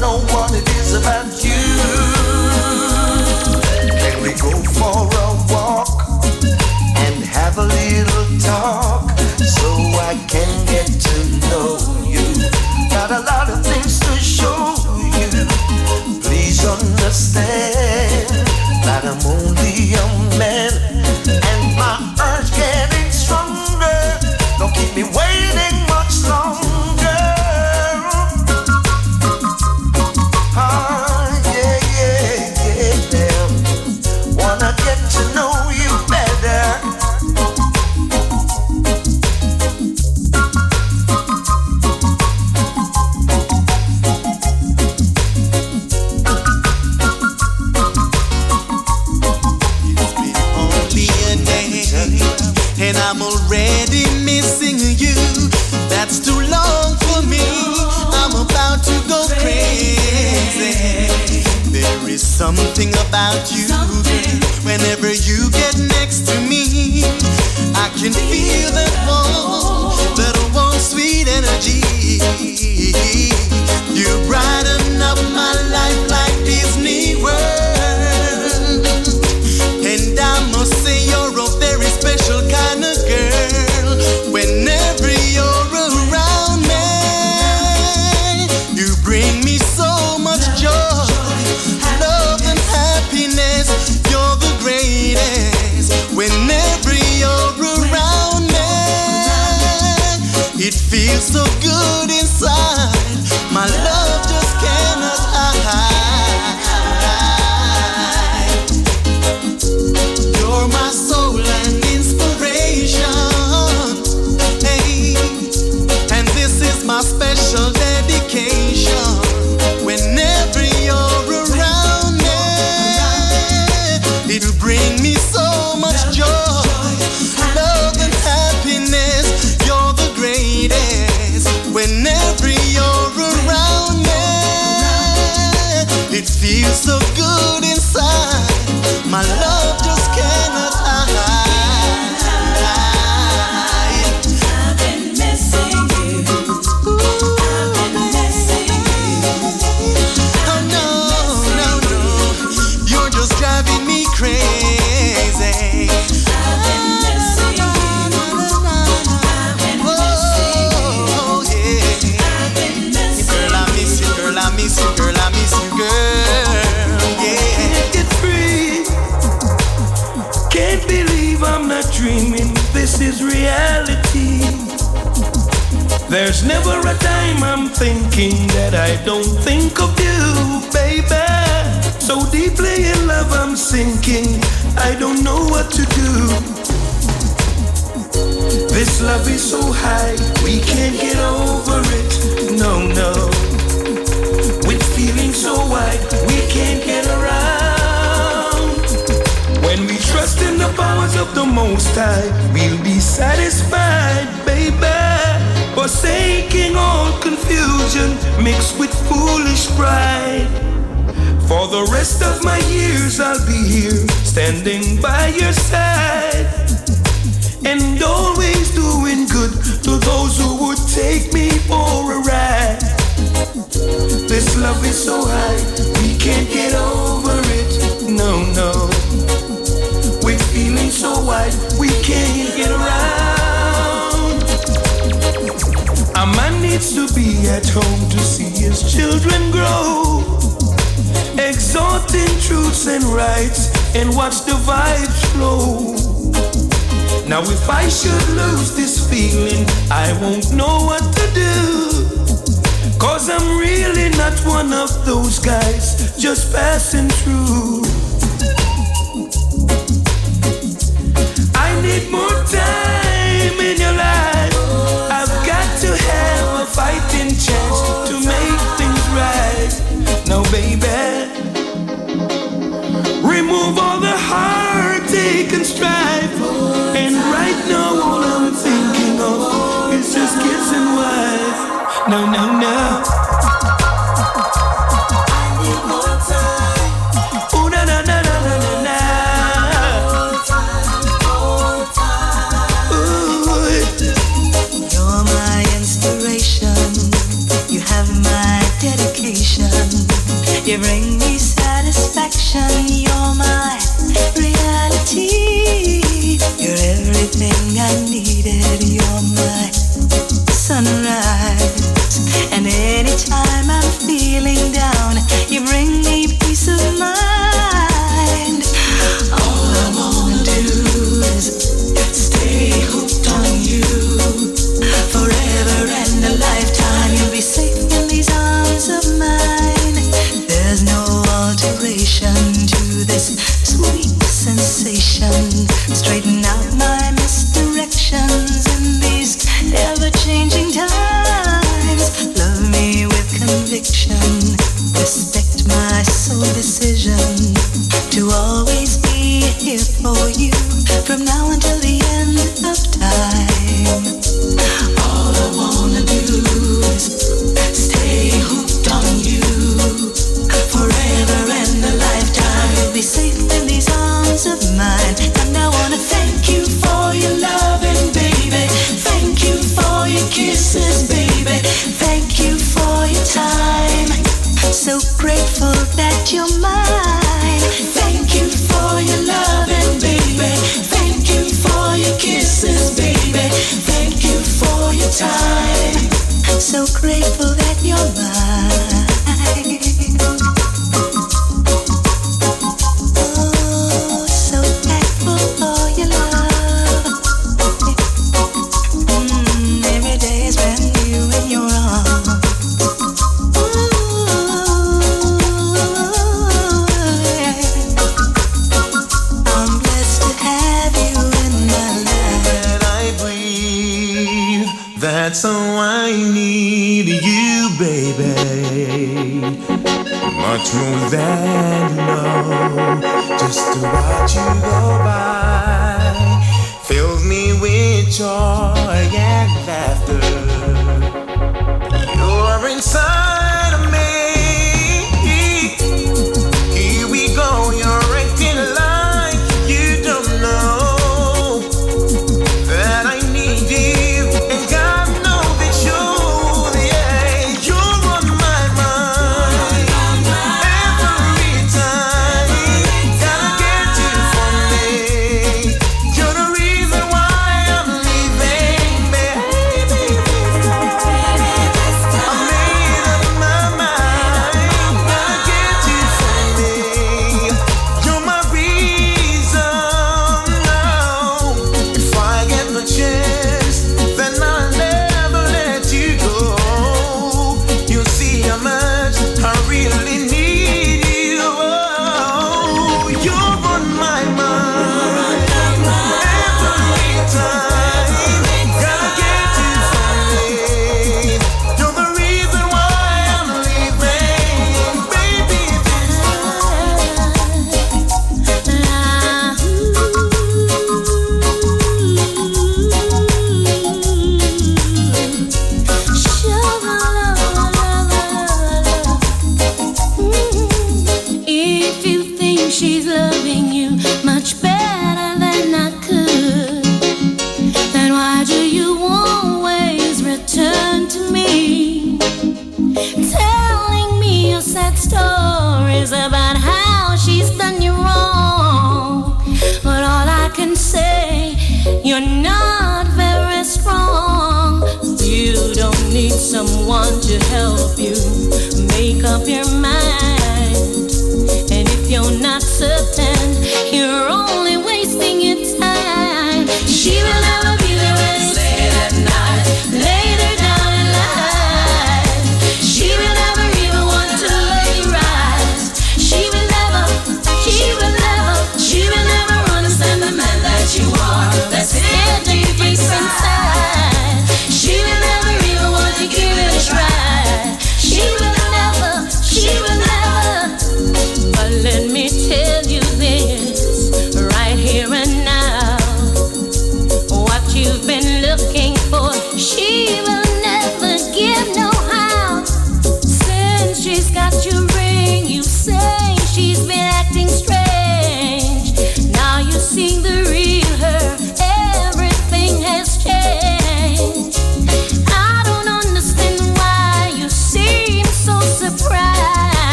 know what it is about you. Can we go for a walk and have a little talk so I can get to know you? Got a lot of things to show you. Please understand that I'm only a man. powers of the Most High will be satisfied, baby. Forsaking all confusion mixed with foolish pride. For the rest of my years, I'll be here standing by your side. And always doing good to those who would take me for a ride. This love is so high, we can't get over it. No, no white, we can't get around. A man needs to be at home to see his children grow, exalting truths and rights, and watch the vibes flow. Now, if I should lose this feeling, I won't know what to do. Cause I'm really not one of those guys just passing through. need more time in your life. I've got to have a fighting chance to make things right. Now, baby, remove all the heartache and strife. And right now, all I'm thinking of is just kissing wife. No, no, no. bring me satisfaction, you're my just to watch you go by fills me with joy and laughter. You're inside.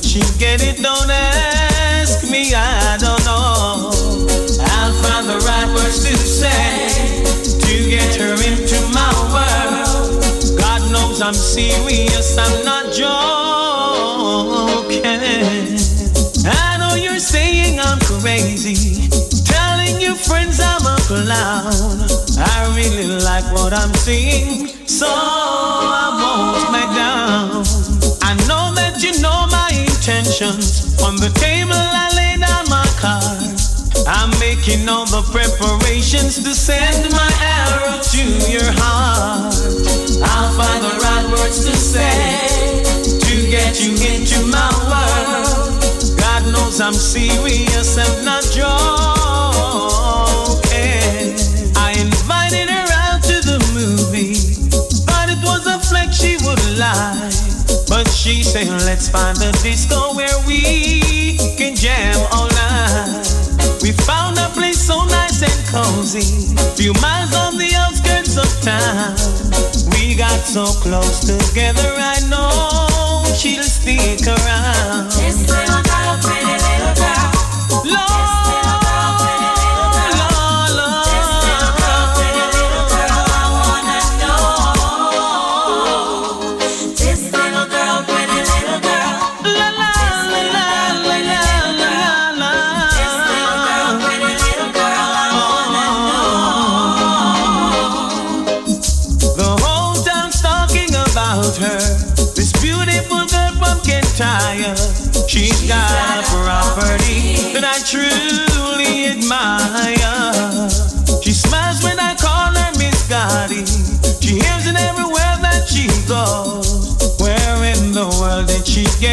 Did she get it? Don't ask me, I don't know. I'll find the right words to say to get her into my world. God knows I'm serious, I'm not joking. I know you're saying I'm crazy, telling your friends I'm a clown. I really like what I'm seeing, so I won't back down intentions. On the table, I lay down my cards. I'm making all the preparations to send my arrow to your heart. I'll find the right words to say to get you into my world. God knows I'm serious and not joking. But she said, let's find a disco where we can jam all night. We found a place so nice and cozy, few miles on the outskirts of town. We got so close together, I know she'll stick around. This little girl, pretty little girl. Lord,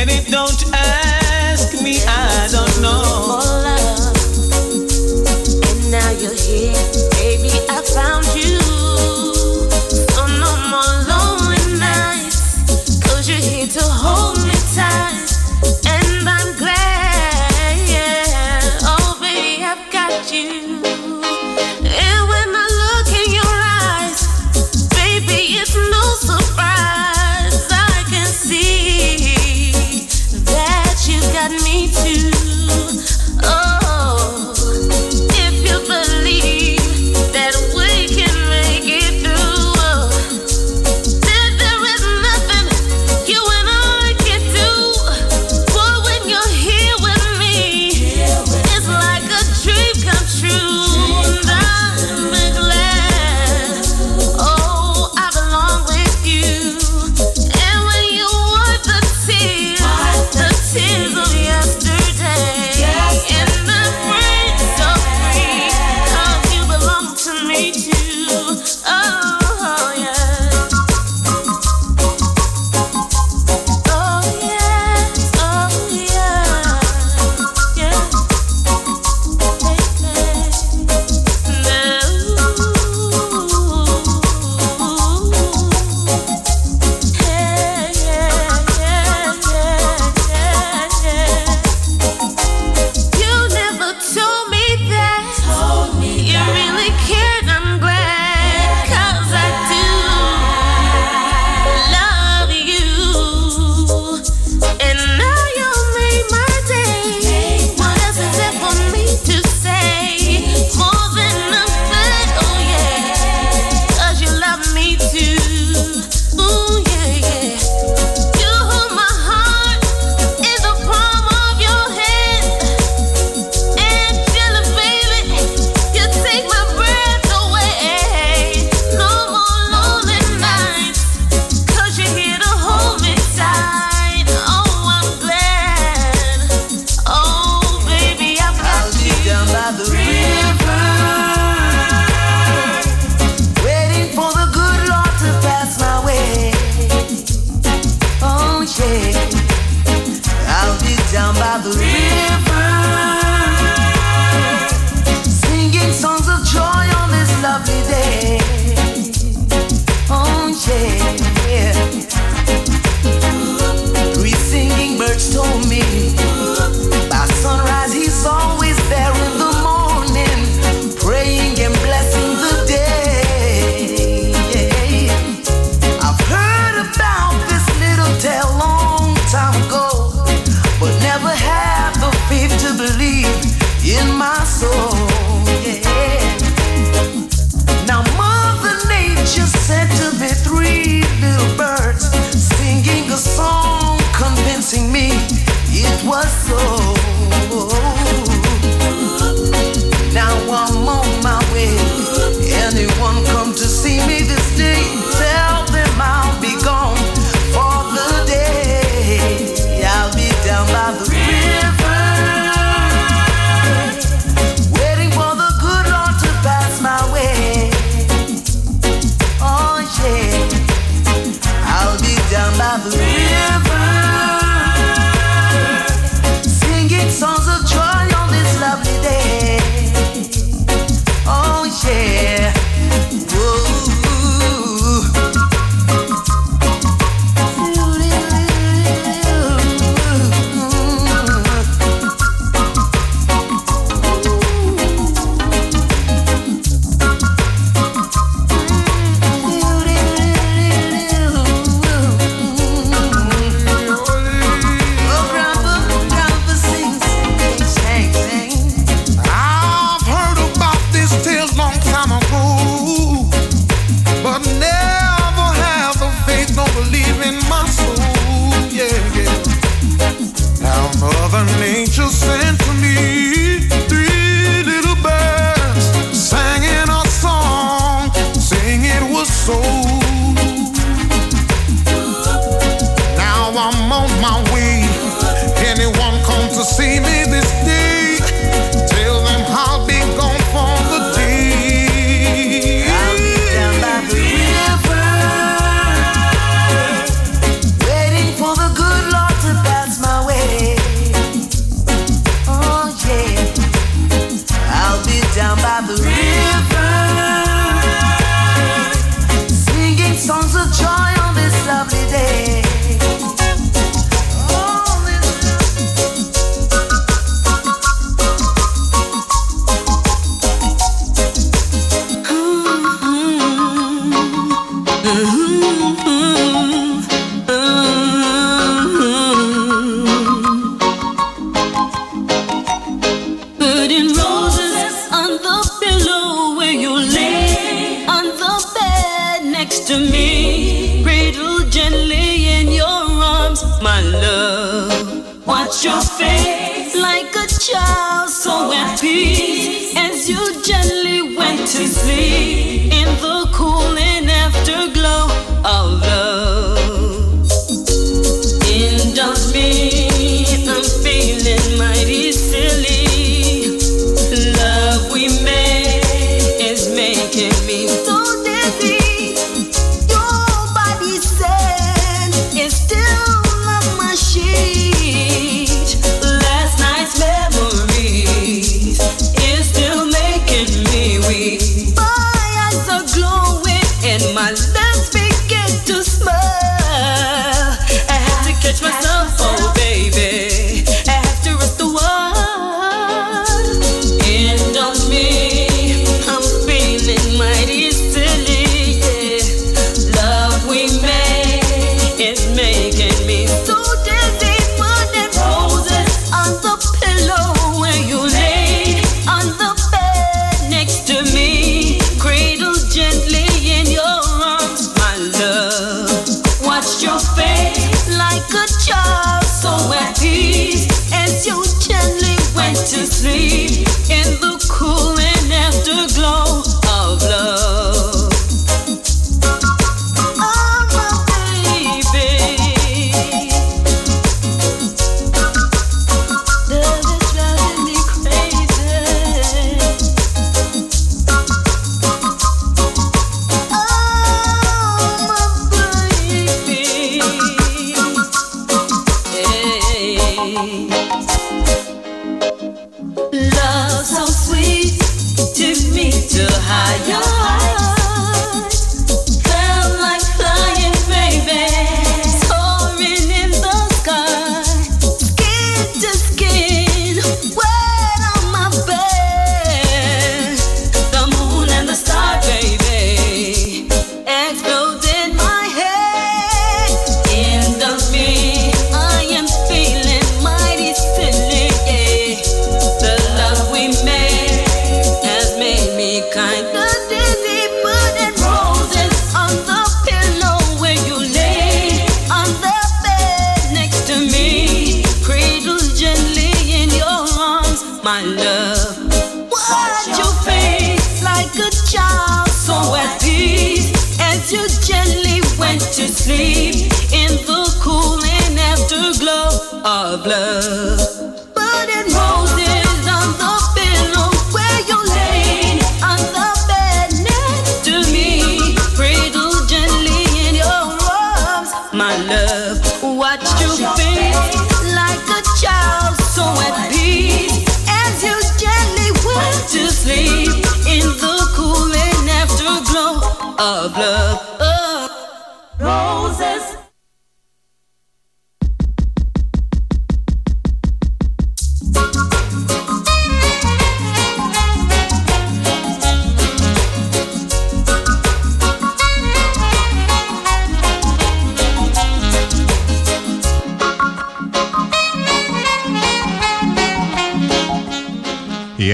get it, don't ask me, I don't know.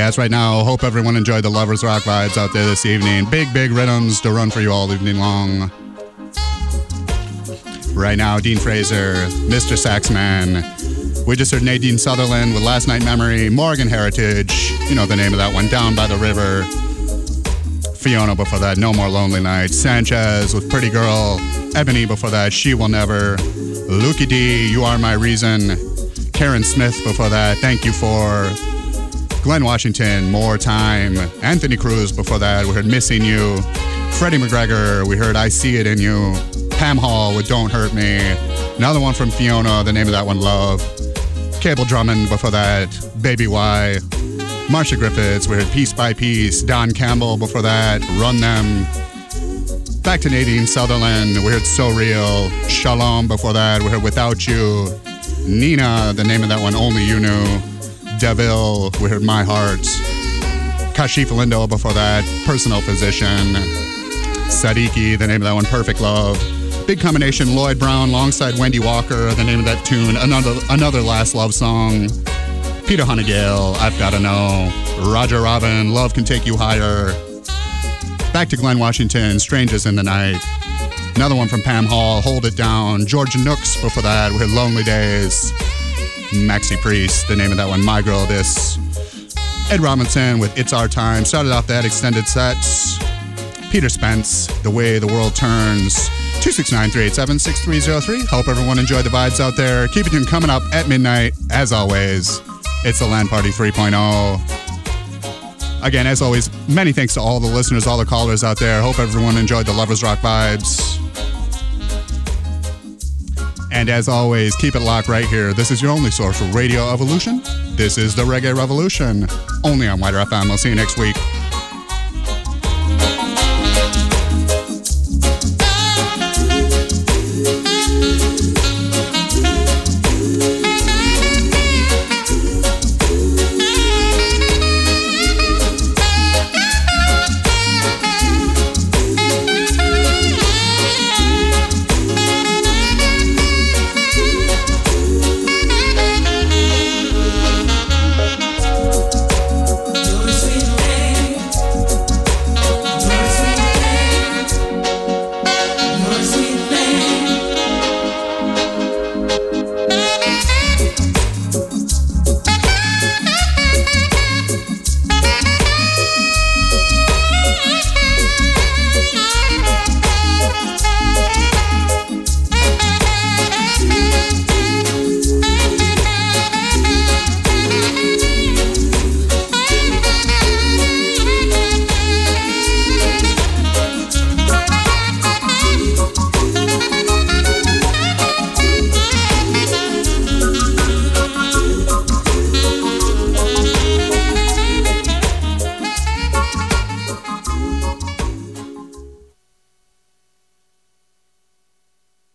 Yes, right now. Hope everyone enjoyed the Lovers Rock vibes out there this evening. Big, big rhythms to run for you all evening long. Right now, Dean Fraser, Mr. Saxman. We just heard Nadine Sutherland with Last Night Memory, Morgan Heritage, you know the name of that one, Down by the River. Fiona before that, No More Lonely Nights. Sanchez with Pretty Girl. Ebony before that, She Will Never. Lukie D, You Are My Reason. Karen Smith before that, Thank You For. Glen Washington, More Time. Anthony Cruz before that, we heard Missing You. Freddie McGregor, we heard I See It in You. Pam Hall with Don't Hurt Me. Another one from Fiona, the name of that one, Love. Keble Drummond before that, Baby Y. Marcia Griffiths, we heard Piece by Piece. Don Campbell before that, Run Them. Back to Nadine Sutherland, we heard So Real. Shalom before that, we heard Without You. Nina, the name of that one, Only You Knew. Deville, we heard My Heart. Kashief Lindo before that, Personal Physician. Sadiki, the name of that one, Perfect Love. Big combination, Lloyd Brown alongside Wendy Walker, the name of that tune, another another last love song. Peter Hunnigale, I've Gotta Know. Roger Robin, Love Can Take You Higher. Back to Glen Washington, Strangers in the Night. Another one from Pam Hall, Hold It Down. George Nooks before that, had Lonely Days. Maxi Priest, the name of that one, My Girl This. Ed Robinson with It's Our Time. Started off that extended set. Peter Spence, The Way the World Turns. 269-387-6303. Hope everyone enjoyed the vibes out there. Keep it tuned coming up at midnight. As always, it's the Land Party 3.0. Again, as always, many thanks to all the listeners, all the callers out there. Hope everyone enjoyed the Lovers Rock vibes. And as always, keep it locked right here. This is your only source for Radio Evolution. This is the Reggae Revolution, only on WIDR FM. I'll see you next week.